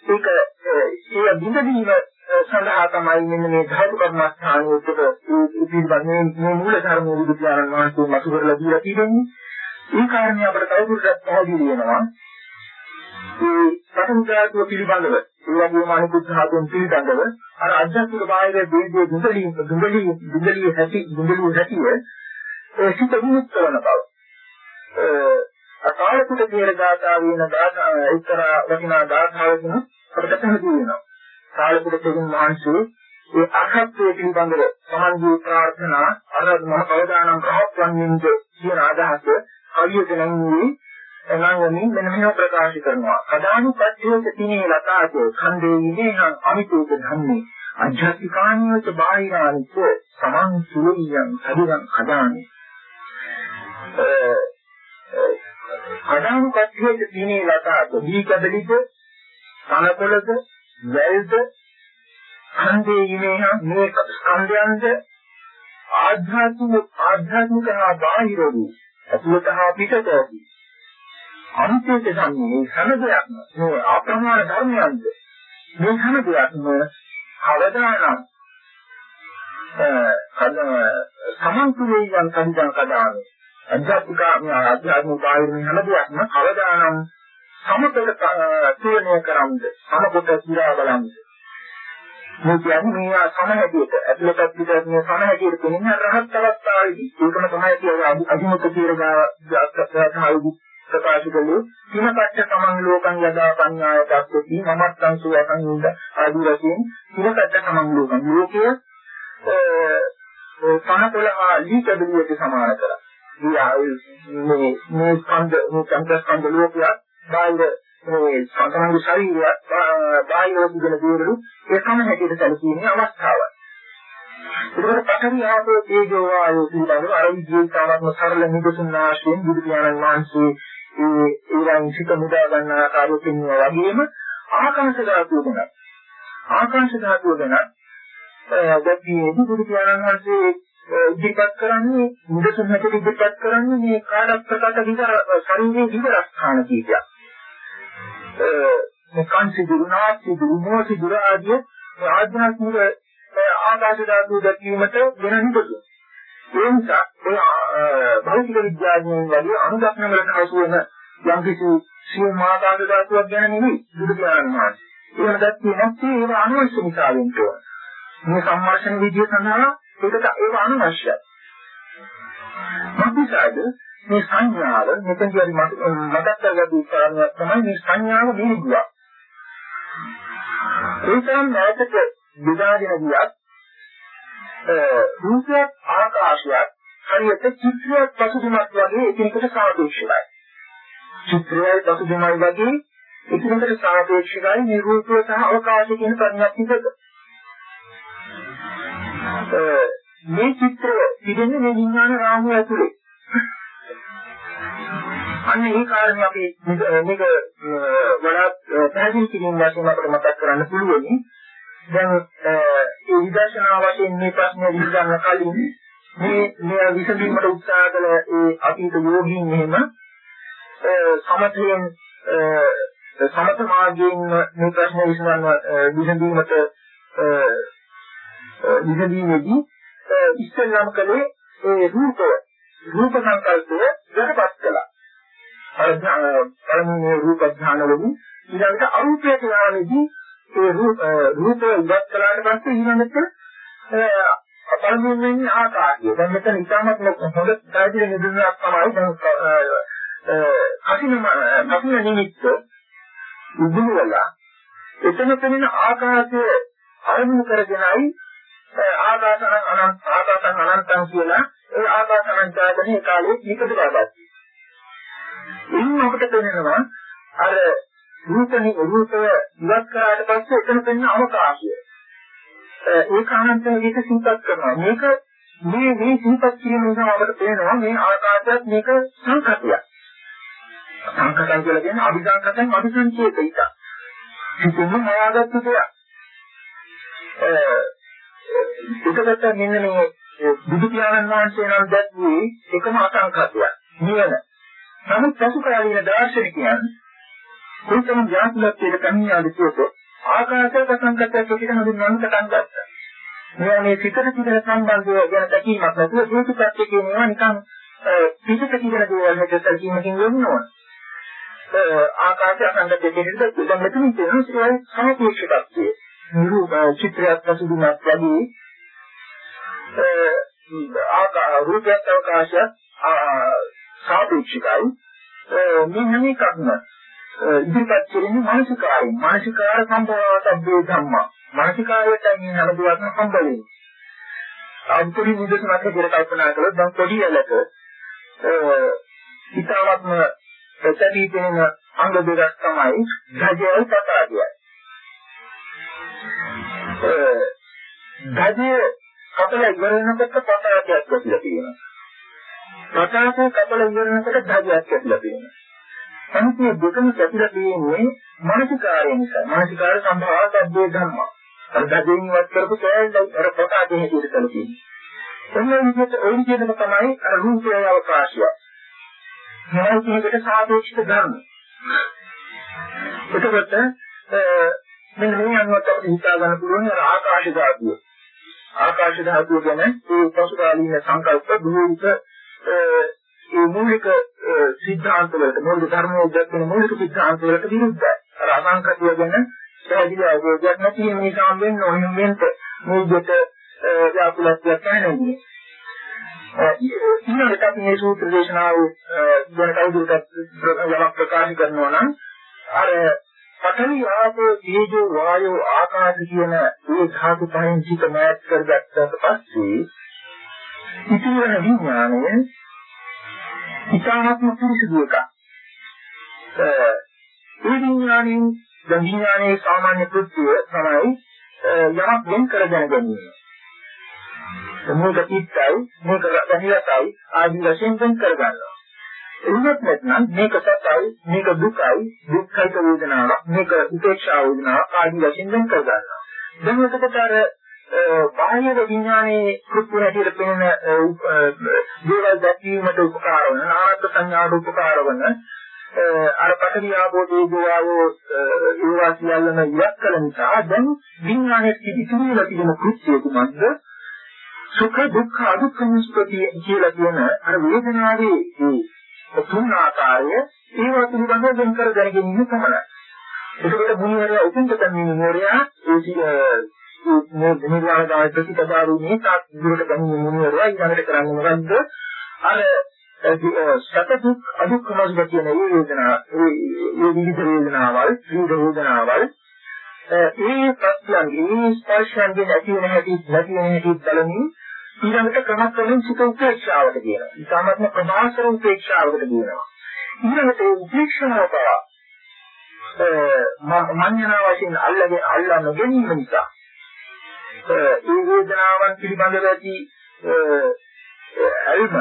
ඒක ඒ බිඳවීම සඳහා තමයි මෙන්න මේ ධාතු කර්මස්ථානයේ උඩට ඉතිරිවන්නේ මේ මූල ධර්ම විදු පියාණන් වහන්සේ මතු කරලා දීලා තියෙන්නේ. ඒ කාරණේ අපිට තවදුරටත් පැහැදිලි වෙනවා. මේ පටන්කාරතුව පිළිබඳව ඒ වගේම අනිකුත් ධාතුන් පිළිබඳව අර අධ්‍යාත්මික බාහිර දේදී දුඳලි දුඳලි දුඳලි හැටි දුඳලි හැටිය ඒ සිත විමුක්ත වන බව. අකාලකුට කියන දාතාව වෙන දාතා එක්තරා වටිනා දාතාවකින් අපිට පැහැදිලි වෙනවා. කාලකුට තෙරුන් වහන්සේ ඒ අහත්ත්වයේ පිළිබඳව සමන්ගේ ප්‍රාර්ථනා අර මම කවදානම් රහත් වන්නේද කියන අදහස හරියට නැන්නේ එනංගමින් මෙන්න මෙහෙම ප්‍රකාශ කරනවා. කදානුපත්‍යෝච තිනේ ලතාචෝ ඛණ්ඩේ ඉදේහං අමිතෝක ධම්මේ අධ්‍යාත්මිකානියච බාහිරානිච සමං සුලියං සදිරං කදානි. කදානුපත්‍යෝච තිනේ ලතාචෝ දීකදලිද කනකොලද වැල්ද ඛණ්ඩේ ඉදේහං මේ ස්කන්ධයන්ද ආධ්‍යාත්මික ආධ්‍යාත්මික හා බාහිර වූ ඇතුළත හා පිටතදී අන්තිමට ගන්නේ මේ හැම දෙයක්ම මේ අප්‍රමාණ ධර්මයන්ද මේ හැම දෙයක්ම අවදානම් සමන්තුලෙන් කන්දන් කදානේ අධ්‍යාත්මික ආධ්‍යාත්මික බාහිර හැම දෙයක්ම අවදානම් සමතල තීරණය කරන්ද සමකොට සිරා බලන්ද. මේ කියන්නේ මේ සමහැදියට ඇතුළතත් පිටත් මේ සමහැදියට කියන්නේ රහත් අවස්ථාවේදී ඒකම තමයි කියන්නේ අදිමුත් තීරගාවදී ප්‍රකාශ කළේ. කිමකට තමන් ලෝකං යදා පඤ්ඤාය පස්සති මමත්තං සුවකං උද ආදී වශයෙන් කිමකට තමන් ලෝකං ලෝකය සමතල ලීකබලියට සමාන කරා. මේ මේ ස්කන්ධ මේ සංස්කන්ධ ලෝකයක් බාහිර මේ සතනගේ ශරීරය බාහිර තිබෙන දේවලු ඒ සම හැටියට සැලකීමේ අවස්ථාවයි. ඒකට පතරි ආපෝ තේජෝ වායෝ පිළිබඳව අර විද්‍යාත්මක සරල නිදසුන් ආශ්‍රයෙන් බුදු පියාණන් වහන්සේ ඒ ඒරන් සිත මුදා ගන්න ආකාරය පෙන්වනවා වගේම ආකාශ ධාතුව ගැන ආකාශ ධාතුව ගැන දැක්වීමේදී බුදු පියාණන් වහන්සේ ඉදිරිපත් කරන්නේ නිදසුන් හැටියට ඉදිරිපත් කරන්නේ මේ කාඩක් ප්‍රකට විතර ශරීරයේ විතර ස්ථාන කීපයක්. මේ කන්සිදුරු නාස්තිදුරු මොසිදුරු ආදී ආධ්‍යාත්මික ආකාශ ධාතු දැකීමට වෙන නිදසුන්. ඒ නිසා ඒ භෞතික විද්‍යාඥයන් වගේ අනුදක්න වලට හසු වෙන යම්කිසි සියුම් ආකාශ ධාතුවක් ගැන නෙවෙයි බුදු පියාණන් වහන්සේ. එහෙම දැක්කේ නැත්නම් ඒක අනවශ්‍ය නිසා වෙනවා. මේ සම්මර්ෂණ විද්‍යාව සඳහා ඒකට ඒක අනවශ්‍යයි. මොකද මේ සංඥාව මෙතනදී අපි මතක් කරගන්න කාරණයක් තමයි මේ සංඥාව නිරුද්ධ. ඒකම නැවතට බෙදාගෙන ගියත් රූපයක් ආකාශයක් හරියට චිත්‍රයක් පසුබිමක් වගේ එකිනෙකට සාපේක්ෂයි. චිත්‍රයයි පසුබිමයි වගේ එකිනෙකට සාපේක්ෂයි මේ රූපය සහ අවකාශය කියන ප්‍රඥාත්මක මේ චිත්‍රය තිබෙන්නේ මේ විඥාන රාමුව ඇතුලේ. අන්න ඒ කාරණේ අපි මේක වඩාත් පැහැදිලි කිරීම වශයෙන් අපිට මතක් කරන්න පුළුවන්. දැන් ඒ විදර්ශනා වශයෙන් මේ ප්‍රශ්නේ විසඳන්න කලින් මේ මේ විසඳීමට උත්සාහ කළ ඒ අතීත යෝගීන් එහෙම සමතයෙන් සමත මාර්ගයෙන් මේ ප්‍රශ්නේ විසඳන්න විසඳීමට විසඳීමේදී ඉස්සෙල්ලාම කලේ ඒ රූපය රූප සංකල්පය යටපත් කළා. අර පළමුව රූප ඥානවලින් ඊළඟට අරූපය ඥානෙදී ඒ රූපය ඉවත් කළාට පස්සේ ඊළඟට පළමුවෙන් වෙන්නේ ආකාශය. දැන් මෙතන ඉතාමත් හොඳ පැහැදිලි නිදසුනක් තමයි දැන් කසින කසින නිමිත්ත උදුවලා එතන තනින ආකාශය අරමුණු කරගෙනයි ආකාශන අනන්ත ආකාශන අනන්තං කියලා ඒ ආකාශ අනන්තයනේ කාලේ නිකද බාගත්තා. ඉන්න අපිට තේරෙනවා අර රූපනි රූපය ඉවත් කරාට පස්සේ එතන තියෙන අවකාශය. ඒ කාණන්තයේ වික සිහිපත් කරනවා. මේක මේ මේ සිහිපත් කිරීම නිසා අපිට පේනවා මේ ආකාශයත් මේක සංකතියක්. සංකතන් කියලා කියන්නේ අභිසංකතන් අභිසංකේතික. සිතුම හොයාගත්තු දෙයක්. එතකොට මෙන්න මේ බුදු පියාණන් වහන්සේ නම් දැක්වුවේ එකම අසංකතයක්. නිවන. නමුත් පසුකාලීන දාර්ශනිකයන් කුල්තම ජාතිලත්වයට කමියාද කියතොත් ආකාශයට සංකතයක් පිටින් හඳුන්වන්න පටන් ගත්තා. මේ මේ සිතට පිටර සම්බන්ධය ගැන දැකීමක් නැතුව හේතුපත්‍ය කියනවා නිකන් පිටට කියන දේවල් හැටියට දැකීමකින් වෙන්න ඕන. ආකාශය සංකතයක් පිටින්ද දැන් මෙතන තියෙනවා ඒ සමපේක්ෂකත්වය. නිරූප චිත්‍රයක් පසුබිමක් වගේ ආකාර රූපයක් අවකාශයක් සාපේක්ෂකයි මේ හැම එකක්ම ඉදිරිපත් කෙරෙන්නේ මානසිකාරයෙන්. මානසිකාර සම්භවතබ්බේ ධම්මා. මානසිකාරයට මේ හැම දෙයක්ම සම්බ වෙන්නේ. අන්තිම නිදර්ශනයක් විදිහට කල්පනා කළොත් දැන් පොඩි ඇලක ඉතාමත්ම ප්‍රතිපී වෙන අංග දෙකක් තමයි ධජයයි පතාදියයි. ධජය කපල ඉවර වෙනකොට පතාදියක් ඇතිලා තියෙනවා. පතාකේ කපල ඉවර වෙනකොට ධජයක් ඇතිලා තියෙනවා. අනිත්‍ය දෙකම පැතිලා තියෙන්නේ මානසිකාරය නිසා. මානසිකාර සම්භාව සබ්බේ ධම්මා. අර දඩින් වත් කරපු කෑල්ලයි අර පොටාගේ හැටියට කළේ. එන්නේ විදිහට ওই විදිහටම තමයි අර රූපයේ අවකාශය. මොනවාකට සාපේක්ෂ ධර්ම. එතකොට මෙන්න මේ අනුවත් අපිට හිතා ගන්න පුළුවන් අර ආකාශ ධාතුව. ආකාශ ධාතුව ගැන ඒ පසුකාලීන සංකල්ප බොහෝ ඒ මූලික සිද්ධාන්ත වලට මූලික ධර්මයේ දක්වන මූලික සිද්ධාන්ත වලට විරුද්ධයි. අර අසංකතිය ගැන පැහැදිලි අවබෝධයක් නැති නිසා වෙන්න ඕන වෙන්න මේ දෙක යාපුලක් නැහැ. ඊළඟට අපි මේ සූත්‍ර දේශනාව ගැන තවදුරටත් යමක් ප්‍රකාශ කරනවා නම් අර පඨවි ආපෝ තේජෝ වායෝ ආකාශ කියන මේ ධාතු පහෙන් චිත මෑත් කරගත්තට පස්සේ ඉතිරි විඥානය ඉතාමත්ම පිරිසිදු එකක්. ඒ විඥාණයෙන් දැන් විඥානයේ සාමාන්‍ය කෘත්‍යය තමයි යමක් වෙන් කර දැන ගැනීම. මේක පිටයි, මේක රසහිතයි ආදී වශයෙන් වෙන් කර ගන්නවා. එහෙමත් නැත්නම් මේක සත්‍යයි, මේක දුකයි, දුක්ඛිත වේදනාවක්, මේක උපේක්ෂා වේදනාවක් ආදී වශයෙන් වෙන් කර ගන්නවා. දැන් එතකොට අර බාහිර විඥානයේ කෘත්‍ය හැටියට පෙනෙන දේවල් දැකීමට උපකාර වන නානත් සංඥාට උපකාර වන අර පඨවි ආපෝතේ ගෝවාවෝ ඒවා සියල්ලම ඉවත් කළ නිසා දැන් විඥානයේ ඉතිරි වෙලා තිබෙන කෘත්‍ය කුමක්ද සුඛ දුක්ඛ අදුක්ඛ නිස්පති කියලා කියන අර වේදනාවේ මේ තුන් ආකාරය ඒවා පිළිබඳව වෙන් කර දැනගැනීම පමණයි. ඒකට මුනිවරයා උපින්ද කන්නේ මොරයා ඒ මේ නිර්වාණ දාය ප්‍රතිපදාරුනේ තාක් දුරට ගන්නේ මොනවද ඊළඟට කරන්නේ මොකද්ද අර සත දුක් අදුක්ඛම සුඛ කියන මේ වේදනා ඒ විවිධ වේදනාවල් විවිධ වේදනාවල් ඒ ප්‍රත්‍යයන්ගේ මේ ස්පර්ශයන්ගේ ඇති වෙන හැටි නැති වෙන හැටි බලමින් ඊළඟට ක්‍රමක්‍රමයෙන් සුඛ උපේක්ෂාවට කියනවා. ඊටාත්ම ප්‍රභාසර උපේක්ෂාවකට කියනවා. ඊළඟට උපේක්ෂාව පවා මඤ්ඤණා වශයෙන් අල්ලගෙන අල්ලා නොගැනීම නිසා ඒ වේදනාවන් පිළිබඳව ඇති අල්ම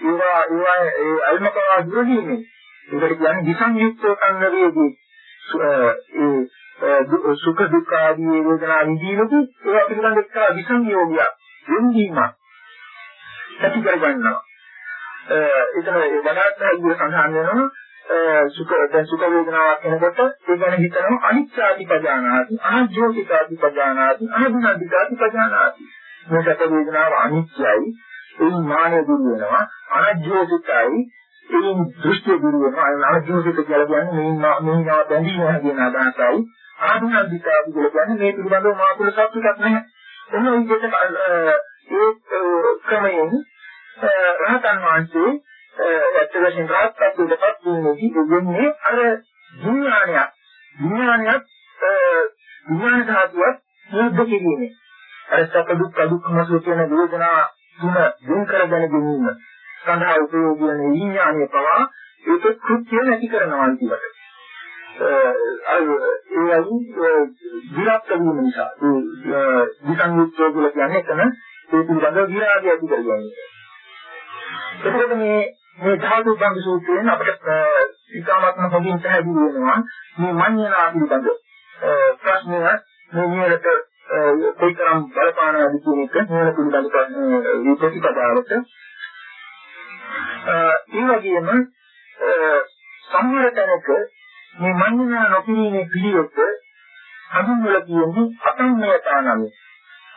ඒවා ඒවා ඒ අල්ම පවා දුරදීනේ ඒකට කියන්නේ විසංයුක්ත සංවේදී ඒ සුඛ දුක්ඛ ආදී වේදනා විඳීමදී ඒවා පිළිබඳ එක්තරා විසංයෝගයක් වෙන්වීමක් ඇති කරගන්නවා. එතන වඩාත් හයිය සඳහන් වෙනවා සුඛ දැන් සුඛ වේදනාවක් එනකොට ඒ ගැන හිතනවා අනිත්‍යාදි පජානාති අනජ්ජෝතිකාදි පජානාති අනදුනදිකාදි පජානාති මේ සැප වේදනාව අනිත්‍යයි ඒ මානෙ දුරු වෙනවා අනජ්ජෝතිකයි ඒ දෘෂ්ටි දුරු වෙනවා. අනජ්ජෝතික කියලා කියන්නේ මේ මේ බැඳීම කියන අදහසයි. අනදුනදිකාදි කියලා කියන්නේ මේ පිළිබඳව මාතුල සත්‍යයක් නැහැ. එන්න විදිහට ඒ ක්‍රමයෙන් රහතන් වහන්සේ ඇත්ත වශයෙන්ම රාත්පත්යටපත් වීමේදී වෙන්නේ අර විඥානයක්. විඥානයක් විඥාන ධාතුවක් නිරුද්ධ කිරීමේ. අර සැප දුක් දුක්ඛම සෝචන වේදනා තුන දුන් කර දැන ගැනීම. සඳහා උපයෝගී වන විඥානය පවා ඒක කෘත්‍ය නැති කරනවා කියලට ඒ අයි විරක්ත වීම නිසා ඒ විසංයුක්තය කියලා කියන්නේ එතන ඒ පිළිබඳව විරාගය ඇති කරගන්නේ. එතකොට මේ මේ ධාතු බංග සූත්‍රයෙන් අපිට ඉතාමත්ම හොඳින් පැහැදිලි වෙනවා මේ මඤ්ඤණා පිළිබඳ ප්‍රශ්නය මේ නිරත කොයිතරම් බලපානවද කියන එක නිර පිළිබඳ ප්‍රතිපදාවට ඒ වගේම සම්මත තැනක මේ මඤ්ඤණා නොකිරීමේ පිළිවෙත හඳුන්වලා කියන්නේ අතම්මයතා නමයි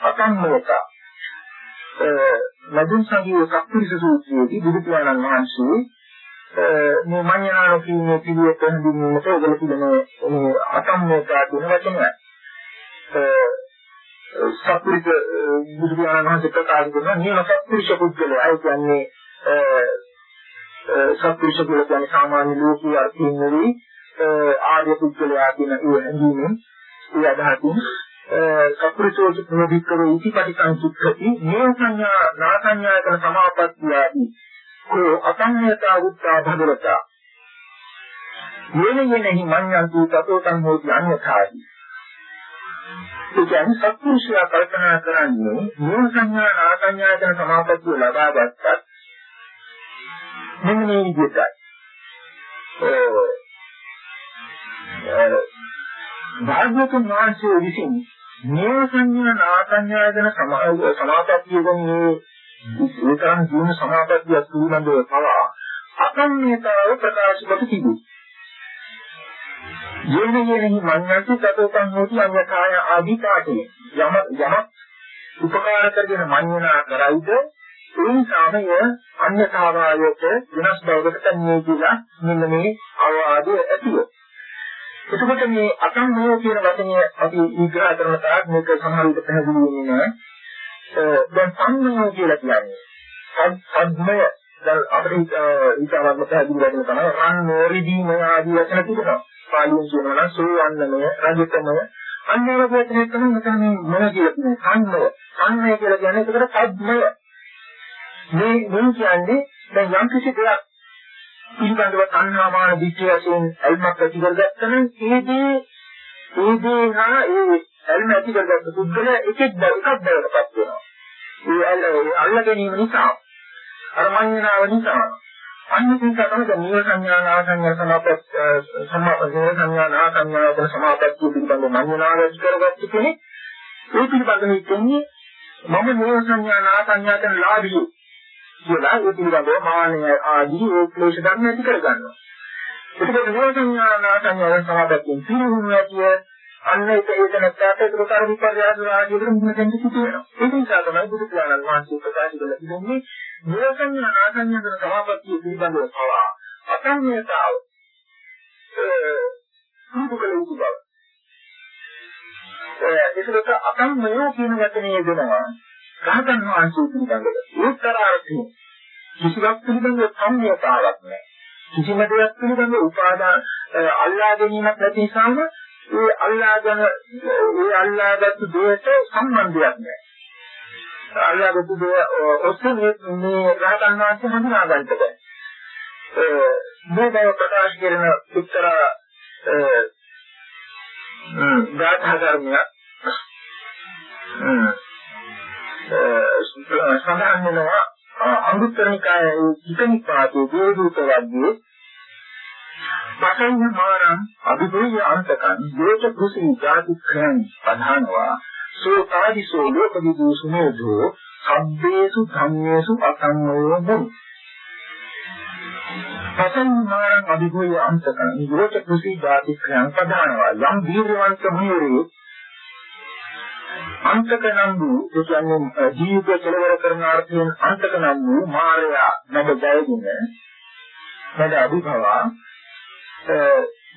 අතම්මයතා ලැබුම් සංගීත සත්පුරුෂ සූත්‍රයේදී බුදු පියාණන් වහන්සේ මේ මඤ්ඤණාන කියන්නේ පිළිවෙත හඳුන්වන්නට ඔබල පිළිම මේ අසම්මෝතා කියන වචනය. සත්පුරුෂ බුදු පියාණන් වහන්සේ ප්‍රකාශ කරනවා නියම සත්පුරුෂ පුද්ගලයා. ඒ කියන්නේ සත්පුරුෂ කියලා කියන්නේ සාමාන්‍ය ලෝකීය අර්ථයෙන් නෙවෙයි ආර්ය පුද්ගලයා කියන ඒ හැඟීමෙන් ඒ අදහසින් සප්පුරිසෝච ප්‍රෝධිකරෝ ඉතිපටි සංසුක්ඛති මේ සංඥා නාසඤ්ඤායතන සමාපත්තියදී. කෝ අසඤ්ඤතා උත්තා භගවතා. යේන යේනහි මඤ්ඤන්තු තතෝතං හෝති අඤ්ඤතාදි ඒ කියන්නේ සත්පුරුෂයා කල්පනා කරන්නේ මේ සංඥා නාසඤ්ඤායතන සමාපත්තිය ලබා ගත්තත් මෙන්න මේ විදිහටයි. භාග්‍යවතුන් වහන්සේ විසින් මේ සංඥා නාසඤ්ඤායතන සමාපත්තිය ගන්නේ ඒතරම් දින සමාපත්තිය පිළිබඳව පවා අකම්මිතාව ප්‍රකාශ කොට තිබේ. ජීවනයේහි මඤ්ඤන්ති තතෝකං හෝති අඤ්ඤකාය ආදී පාඨය. යම යම උපකාර කරගෙන මඤ්ඤණා කරයිද ඒ සාමය අඤ්ඤතාවායට වෙනස් බවකට තන්නේ කියලා මෙන්න මේ අවවාදය ඇතිව. එතකොට මේ අසංමය කියන වචනය අපි විග්‍රහ කරන තාක් මේක සමහර විට පැහැදිලි වෙන්නේ නැහැ. දැන් සංමය කියලා කියන්නේ සද්මය දැන් අපිට ඊටවත්ම පැහැදිලි වෙන්න තමයි රන් නෝරිදීම ආදී වචන තිබෙනවා. පාලියෙන් කියනවා නම් සෝවන්නමය, රජතමය අන්න ඒ වගේ වචන තමයි මෙතන මේ මොන කියලා කියන්නේ සංමය. සංමය කියලා කියන්නේ ඒකට සද්මය. මේ මේ කියන්නේ දැන් යම් කිසි දෙයක් පිළිබඳව තණ්හාමාන දිට්ඨිය වශයෙන් අල්මක් ඇති කරගත්තම ඒදී ඒදී හා ඒ අල්ම ඇති කරගත්ත පුද්ගලයා එකෙක් බව එකක් බවටපත් වෙනවා. ඒ අල්ල අල්ල ගැනීම නිසා අරමඤ්ඤාව නිසා. අනිත් එක තමයි නිය සංඥා නා සංඥා සමාපත් සමාපදේ සංඥා නා සංඥා කියන සමාපත්තිය පිළිබඳව මඤ්ඤාව ඇති කරගත්ත කෙනෙක්. ඒ පිළිබඳව කියන්නේ මම නිය සංඥා නා සංඥා කියන ලාභිය කියලා ඒ පිළිබඳව මානය ආදී ඒ ක්ලේශ ධර්ම ඇති කරගන්නවා. ඒකද නිරෝධඥාන සංඥා සමාදයෙන් පිළිගුණ ඇතිය අන්න ඒක ඒක නැත්නම් ඒක තර විපර්යාස ආදීවල මුහුණෙන් සිදු වෙනවා. ඒක නිසා තමයි බුදු පියාණන් වහන්සේ ප්‍රකාශ කළ තිබෙන්නේ නිරෝධඥාන ආසඤ්ඤතන සමාපත්තිය පිළිබඳව පවා අසඤ්ඤතාව ඒ සුදුකල යුතු බව. ඒකට අසඤ්ඤය කියන වචනේ දෙනවා. රහතන් වහන්සේ පිළිබඳව උත්තර අර්ථය කිසිවක් පිළිබඳව සම්මියතාවක් නැහැ. කිසිම දෙයක් පිළිබඳව උපාදාන අල්ලා ගැනීමක් නැති නිසාම ඒ අල්ලාගෙන ඒ අල්ලාගත්තු දෙයට සම්බන්ධයක් නැහැ. අල්ලාගත්තු දේ ඔස්සේ මේ රහතන් වහන්සේ හඳුනා ගන්නට බෑ. මේ බව ප්‍රකාශ කරන උත්තර ගාථා ධර්මයක් සඳහන් වෙනවා අංගුත්තර නිකායේ ඉකනිපාතේ දේවදූත වර්ගයේ පඨම මාරං අභිභූය අන්තකං යෝච කුසී ජාතික්ඛං පධානවා සෝ කාදිසෝ ලෝක විදූසුනේධෝ සබ්බේසු ධම්මේසු අසංයෝ බෝ පඨම මාරං අභිභූය අන්තකං යෝච කුසී ජාතික්ඛං පධානවා යම් දීර්ඝවන්ත මුනිවරේ අන්තක නම් වූ ඒ කියන්නේ ජීවිතය කෙලවර කරන අර්ථයෙන් අන්තක නම් වූ මායя නැද ජයගෙන නැද අභිභවා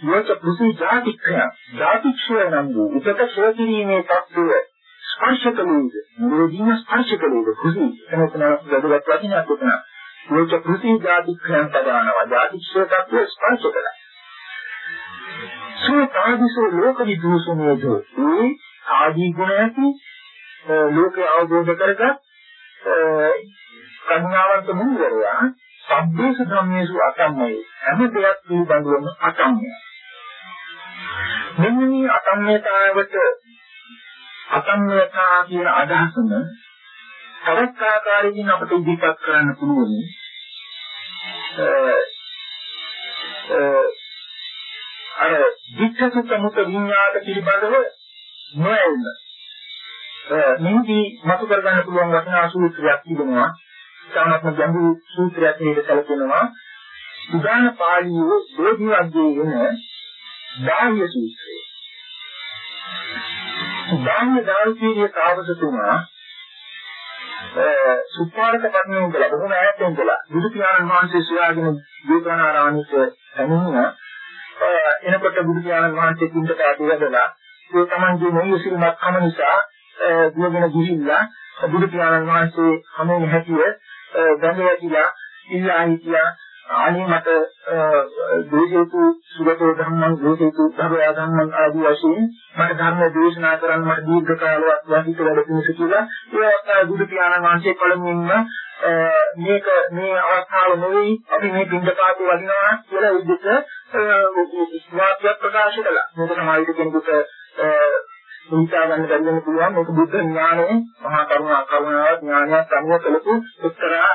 යොත පුසු ජාතික්ෂය ජාතික්ෂය නම් වූ උපත ශෝකිරීමේ තත්ත්වය ස්පර්ශකලෝද නිරෝධීන ස්පර්ශකලෝද කුසි එතන වැදගත් වචනයක් උතන යොත පුසු ජාතික්ෂයන් පදානවා. ජාතික්ෂය තත්ත්වය ස්පර්ශ කළා. සෝ තාදිසෝ ලෝක විදූසුනේදෝ ඒ ආදී ගුණ ඇති ලෝකේ අවබෝධ කරගත් කන්‍යාවන්ත මුනිවරයා සබ්බේස ධම්මේසු අසම්මය හැම දෙයක් පිළිබඳවම අසම්මය මෙන්න මේ අසම්මයතාවට අසම්මයතා කියන අදහසම තවත් ආකාරයකින් අපිට ඉදිරිපත් කරන්න පුළුවන්. අර විච්ඡසුත මුත විඤ්ඤාත පිළිබඳව නොඇල්ම මෙහිදී මතු කරගන්න පුළුවන් වටිනා සූත්‍රයක් තිබෙනවා. සාමත්ම ගැඹුරු සූත්‍රයක් නේද සැලකෙනවා. උදාන පාළියේ දෝධි වර්ගයේ වෙන බාහ්‍ය සූත්‍රය බාහ්‍ය දාර්ශනික තාවසතුමා සුපාරක පත්නේ ඉඳලා බොහොම ඈත ඉඳලා බුදු පියාණන් වහන්සේ සොයාගෙන ජීවනාරාමයට ඇවිල්ලා එනකොට බුදු පියාණන් වහන්සේ කින්ට පාටි වැඩලා ඒ තමන්ගේ මොහොසිරිමත් කම නිසා දුවගෙන ගිහිල්ලා බුදු පියාණන් වහන්සේ හමුවෙන හැටිය බඳවැටිලා ඉල්ලා හිටියා අනේ මට දේශේතු සුගතෝ ධම්මං දේශේතු භවය ධම්මං ආදී වශයෙන් මට ධර්ම දේශනා කරන්න මට දීර්ඝ කාලයක් වාසිත වැඩ පිණිස කියලා ඒ අවස්ථාවේ බුදු පියාණන් වහන්සේ පළමුවෙන්ම මේක මේ අවස්ථාව නෙවෙයි අපි මේ පින්දපාතේ වදිනවා කියලා විදිහට වාක්‍යයක් ප්‍රකාශ කළා. මේක සමාජික කෙනෙකුට හිතා ගන්න බැරි වෙන පුළුවන් මේක බුද්ධ ඥානයේ මහා කරුණා කරුණාව ඥානයක් අනුව කළපු එක්තරා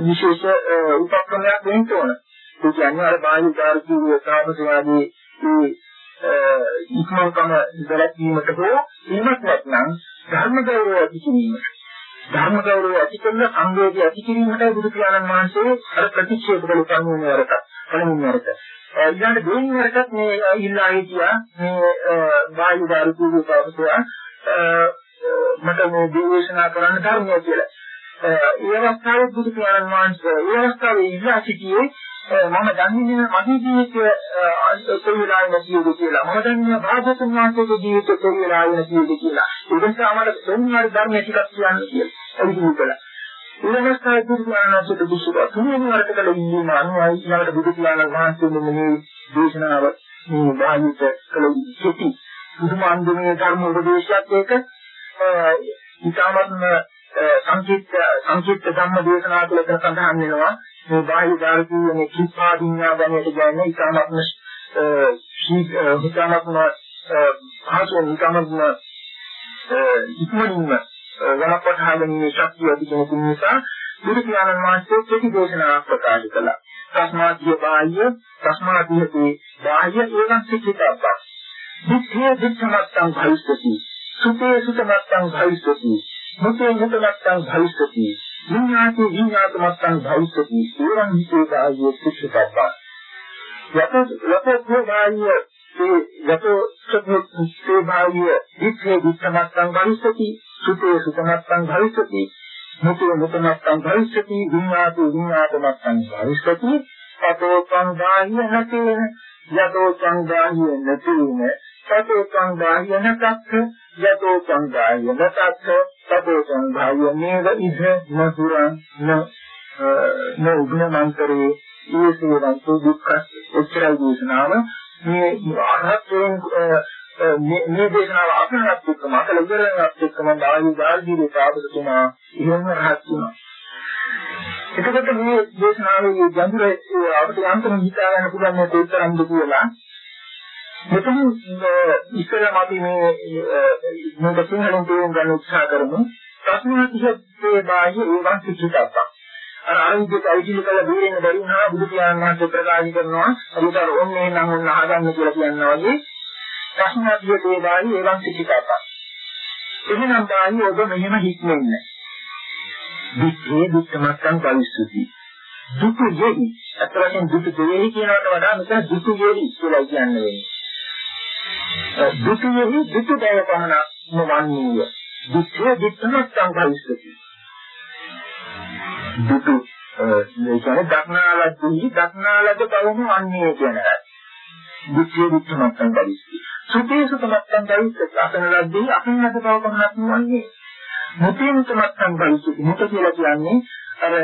විශේෂ උපක්‍රමයක් වෙන්න ඕන. ඒ කියන්නේ අර බාහිර කාර්යීය සාමසයාගේ මේ ඉක්මනකම දැලීමට හෝ එහෙමත් නැත්නම් ධර්ම ගෞරවය ඇති කිරීමට ධර්ම ගෞරවය ඇති කරන සංවේගය ඇති කිරීමට බුදු පියාණන් වහන්සේ අර ප්‍රතික්ෂේප කළ පළමුවෙනි වරට පළමුවෙනි වරට ඊළඟ දෙවෙනි වරටත් මේ ඉල්ලා හිටියා මේ බාහිර කාර්යීය සාමසයා මට මේ දේශනා කරන්න ධර්මය කියලා. ඒ අවස්ථාවේ බුදු පියාණන් වහන්සේ ඒ අවස්ථාවේ ඉල්ලා සිටියේ මම දන්නේ මගේ ජීවිතය කොයිලා නැතිද කියලා. මම දන්නේ භාගතුන් වහන්සේගේ ජීවිතය කොයිලා නැතිද කියලා. ඒ නිසා මට සම්මාන ධර්මය ටිකක් කියන්න කියලා. එදින කළා. ඒ අවස්ථාවේ බුදු පියාණන් වහන්සේට දුසුවා. තුන්වෙනි වරට කළ ඉල්ලීම අනුවයි ඊළඟට බුදු පියාණන් වහන්සේ මේ දේශනාව මේ බාහිත කළ යුතු බුදුමාන්දමේ ධර්ම උපදේශයක් එක ඉතාමත්ම සංකීර්ත සංකීර්ත ධම්ම දේශනා කියලා එතන සඳහන් වෙනවා මේ බාහිර ධාර්මික මේ කිපාදින්නා ගැනීමට කියන්නේ ඉතාමත්ම ඉතාමත්ම භාෂණ ඉතාමත්ම ඉක්මනින්ම වලපටහගෙන ශක්තිය ඇති කෙනෙකු නිසා බුදු පියාණන් වහන්සේ ප්‍රති දේශනාවක් ප්‍රකාශ කළා. තස්මාතිය බාහ්‍ය තස්මාතියති බාහ්‍ය ඒකං සික්ඛිතබ්බා. දුක්ඛේ දුක්ඛමත්තං භවිස්සති. සුතේ සුතමත්තං භවිස්සති. මුතේ මුතමත්තං භවිස්සති විඤ්ඤාති විඤ්ඤාතමත්තං භවිස්සති ඒවං හිතේ කායෝ සුච්චතබ්බා යත යත භාය ඒ යත සත්‍ය භාය විච්ඡේ විච්ඡමත්තං භවිස්සති සුතේ සුතමත්තං භවිස්සති මුතේ මුතමත්තං භවිස්සති විඤ්ඤාති විඤ්ඤාතමත්තං භවිස්සති තතෝ සංඝාය නැතේන යතෝ සංඝාය නැතේන තතෝ සංඝාය නැතක්ඛ යතෝ සංඝාය නැතක්ඛ සතෝසං භාව්‍ය නේද ඉද නසුරං න න උග්නමන්තරේ ඊසේවන්තු දුක්ඛ උච්චරයි දේශනාව. මේ අරහත්යෙන් මේ දේශනාව අසනත් එක්කම අකල ඉවරනත් එක්කම ආයු ධාර්මීය ප්‍රාප්තතුමා ඉහෙම රහත් වුණා. එතකොට මේ දේශනාවේ ගැඹුර අපිට අන්තම හිතා ගන්න පුළුවන් මේ තේතරම්ද කියලා මෙතන ඉස්සරම අපි මේ මේක සිංහලෙන් තේරුම් ගන්න උත්සාහ කරමු. ප්‍රශ්නාතිශයේ බාහ්‍ය ඒවන් සිද්ධාර්ථ. අර ආරම්භක අයිතිල කළ දීරෙන් බැරි වුණා බුදු පියාණන් වහන්සේ ප්‍රකාශ කරනවා. අනිත් අර ඔන්නේ නම් ඔන්න අහගන්න කියලා කියනවා වගේ ප්‍රශ්නාතිශයේ බාහ්‍ය ඒවන් සිද්ධාර්ථ. එහෙනම් බාහ්‍ය ඔබ මෙහෙම හික්මෙන්නේ. දුක්ඛේ දුක්ඛමත්තං පරිස්සුති. දුක යෙහි අතරෙන් දුක දෙවෙහි කියනවට වඩා මෙතන දුක යෙහි කියලා කියන්නේ වෙන්නේ. දුකෙහි දුක බව පමණ නොවන්නේය. දුක්ඛේ දුක්ඛමත්තං භවිස්සති. දුක ඒ කියන්නේ දක්නාලද්දී දක්නාලද බවම වන්නේ කියන එකයි. දුක්ඛේ දුක්ඛමත්තං භවිස්සති. සුඛේ සුඛමත්තං භවිස්සති. අසනලද්දී අසනලද බව පමණක් නොවන්නේ. මුතින් සුඛමත්තං භවිස්සති. මුත කියලා කියන්නේ අර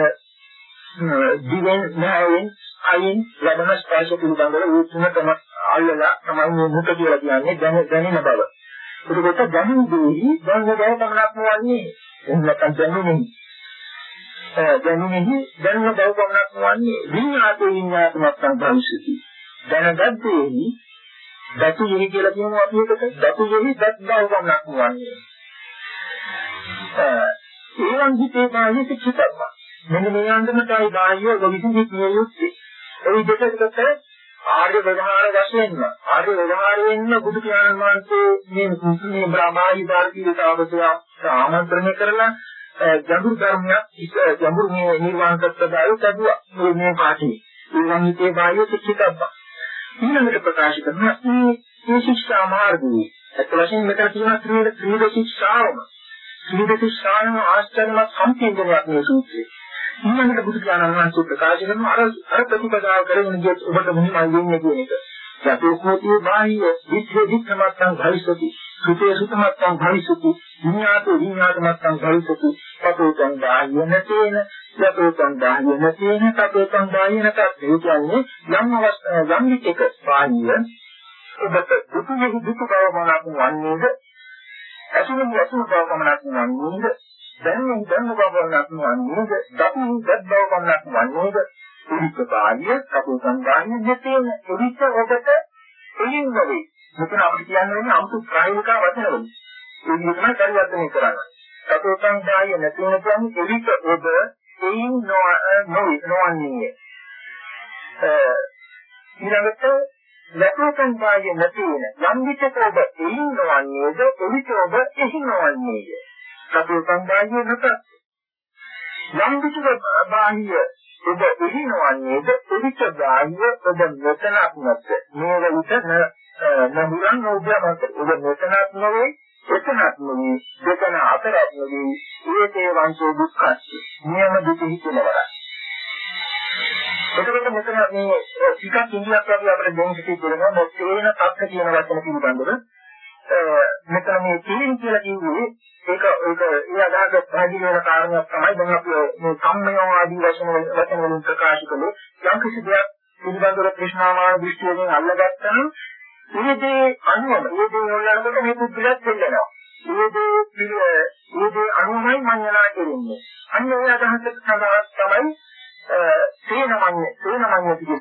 දිවෙන් නැයෙන් අයින් ලැබෙන ස්පර්ශ පිළිබඳව ඒ තුන තමයි අල්ලලා තමයි මේ මුත කියලා කියන්නේ දැන දැනෙන බව. ඒකකොට දැනෙන දෙහි දැනෙන බව පමණක් නොවන්නේ එහෙම නැත්නම් දැනෙන්නේ. දැනෙන්නේ දැනෙන බව පමණක් නොවන්නේ විඤ්ඤාතේ විඤ්ඤාතමත් සංභවිසති. දැනගත් දෙහි දතු යෙහි කියලා කියනවා අපි එකට දතු යෙහි දත් බව පමණක් නොවන්නේ. ඒවන් හිතේ කායේ සික්ෂිතව. මෙන්න මේ අන්දමටයි බාහ්‍ය ගොවිසුම් කිය යුත්තේ. ඒ දෙකකට ආර්ය ව්‍යවහාර වශයෙන්ම ආර්ය ව්‍යවහාර වෙන්න බුදු පියාණන් වහන්සේ මේ මේ බ්‍රහ්මායි ධාර්මිකතාවසය ආමන්ත්‍රණය කරලා ජඹුරු ධර්මයක් ජඹුරු මේ නිර්වාණ සත්‍යය ලැබුවා මේ මේ පාඨේ. ඊළඟිතේ බාහ්‍ය ශික්ෂිතබ්බ. ඊළඟට ප්‍රකාශ කරන මේ මේ ශික්ෂා මාර්ගයේ අත් වශයෙන් මෙතන තියෙන ත්‍රිවිධ ත්‍රිවිධ ශික්ෂාවම ත්‍රිවිධ ශික්ෂාන ආශ්චර්යමත් සම්පූර්ණයක් මේ සූත්‍රයේ. ඊළඟට බුදු පියාණන් වහන්සේ ප්‍රකාශ කරන අර අර ප්‍රතිපදාව කරගෙන ගියොත් ඔබට මොනවද වෙන්නේ කියන එක. සතෝකෝටි බාහිය විච්ඡේ විච්ඡමත්තං භවිෂති. සුතේ සුතමත්තං භවිෂති. විඤ්ඤාතෝ විඤ්ඤාතමත්තං භවිෂති. සතෝතං බාහියන තේන සතෝතං බාහියන තේන සතෝතං බාහියන තත් ඒ කියන්නේ යම් අවස්ථාවක් යම් විචක බාහිය ඔබට දුක දුක බව මොනක් වන්නේද? අසුන අසුන බව මොනක් වන්නේද? දැන් දැන් බවන්නක් වන්නේද? දතු දත් බවන්නක් වන්නේද? උරිත බාහිය කපු සංගාණය දෙතේන උරිත ඔබට එයින් නෙවෙයි. මෙතන අපිට කියන්නේ අමුතු ප්‍රායෝගික වචන වලින්. ඒ විදිහට පරිවර්තනය කරන්න. කපු සංගාණය නැතිව කියන්නේ උරිත ඔබ එයින් නොවි නොවන්නේ. ඊළඟට ලකෝකන් වායේ නැතින යම් විචක ඔබ එයින් නොවන්නේද උරිත ඔබ එහි නොවන්නේද සතුන් සංබාහිය නැත. යම් කිසි බාහිය ඔබ එහිනවන්නේද එවිට බාහිය ඔබ මෙතනක් නැත. මේ විට නහුරන් නෝබ්‍යමත ඔබ මෙතනක් නොවේ එතනක් නොවේ දෙතන අතරක් නොවේ ඒකේ වංශෝ දුක්ඛස්ස. නියම දුක හිතෙනවා. එතකොට මෙතන මේ ටිකක් ඉන්දියක් වගේ අපිට දෙන්න සිද්ධ වෙනවා මේ තේන තත්ත්ව කියන වචන පිළිබඳව මෙතන මේ තීන් කියලා කිව්වේ ඒක ඒක ඒ අදහස පැහැදිලි වෙන කාරණයක් තමයි දැන් අපි මේ සම්මයෝ ආදී වචන වචන වලින් ප්‍රකාශ කළේ. යම් කිසි දෙයක් පිළිබඳව ක්‍රිෂ්ණාමාන දෘෂ්ටියෙන් අල්ලගත්තම මේ දේ අනුවම මේ දේ වලකට මේ පුදුලක් දෙන්නවා. මේ දේ මේ දේ අනුවමයි මඤ්ඤණා කෙරෙන්නේ අන්න ඒ අදහසට සඳහා තමයි තේනමඤ්ඤ තේනමඤ්ඤ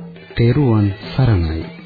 තෙරුවන් සරණයි.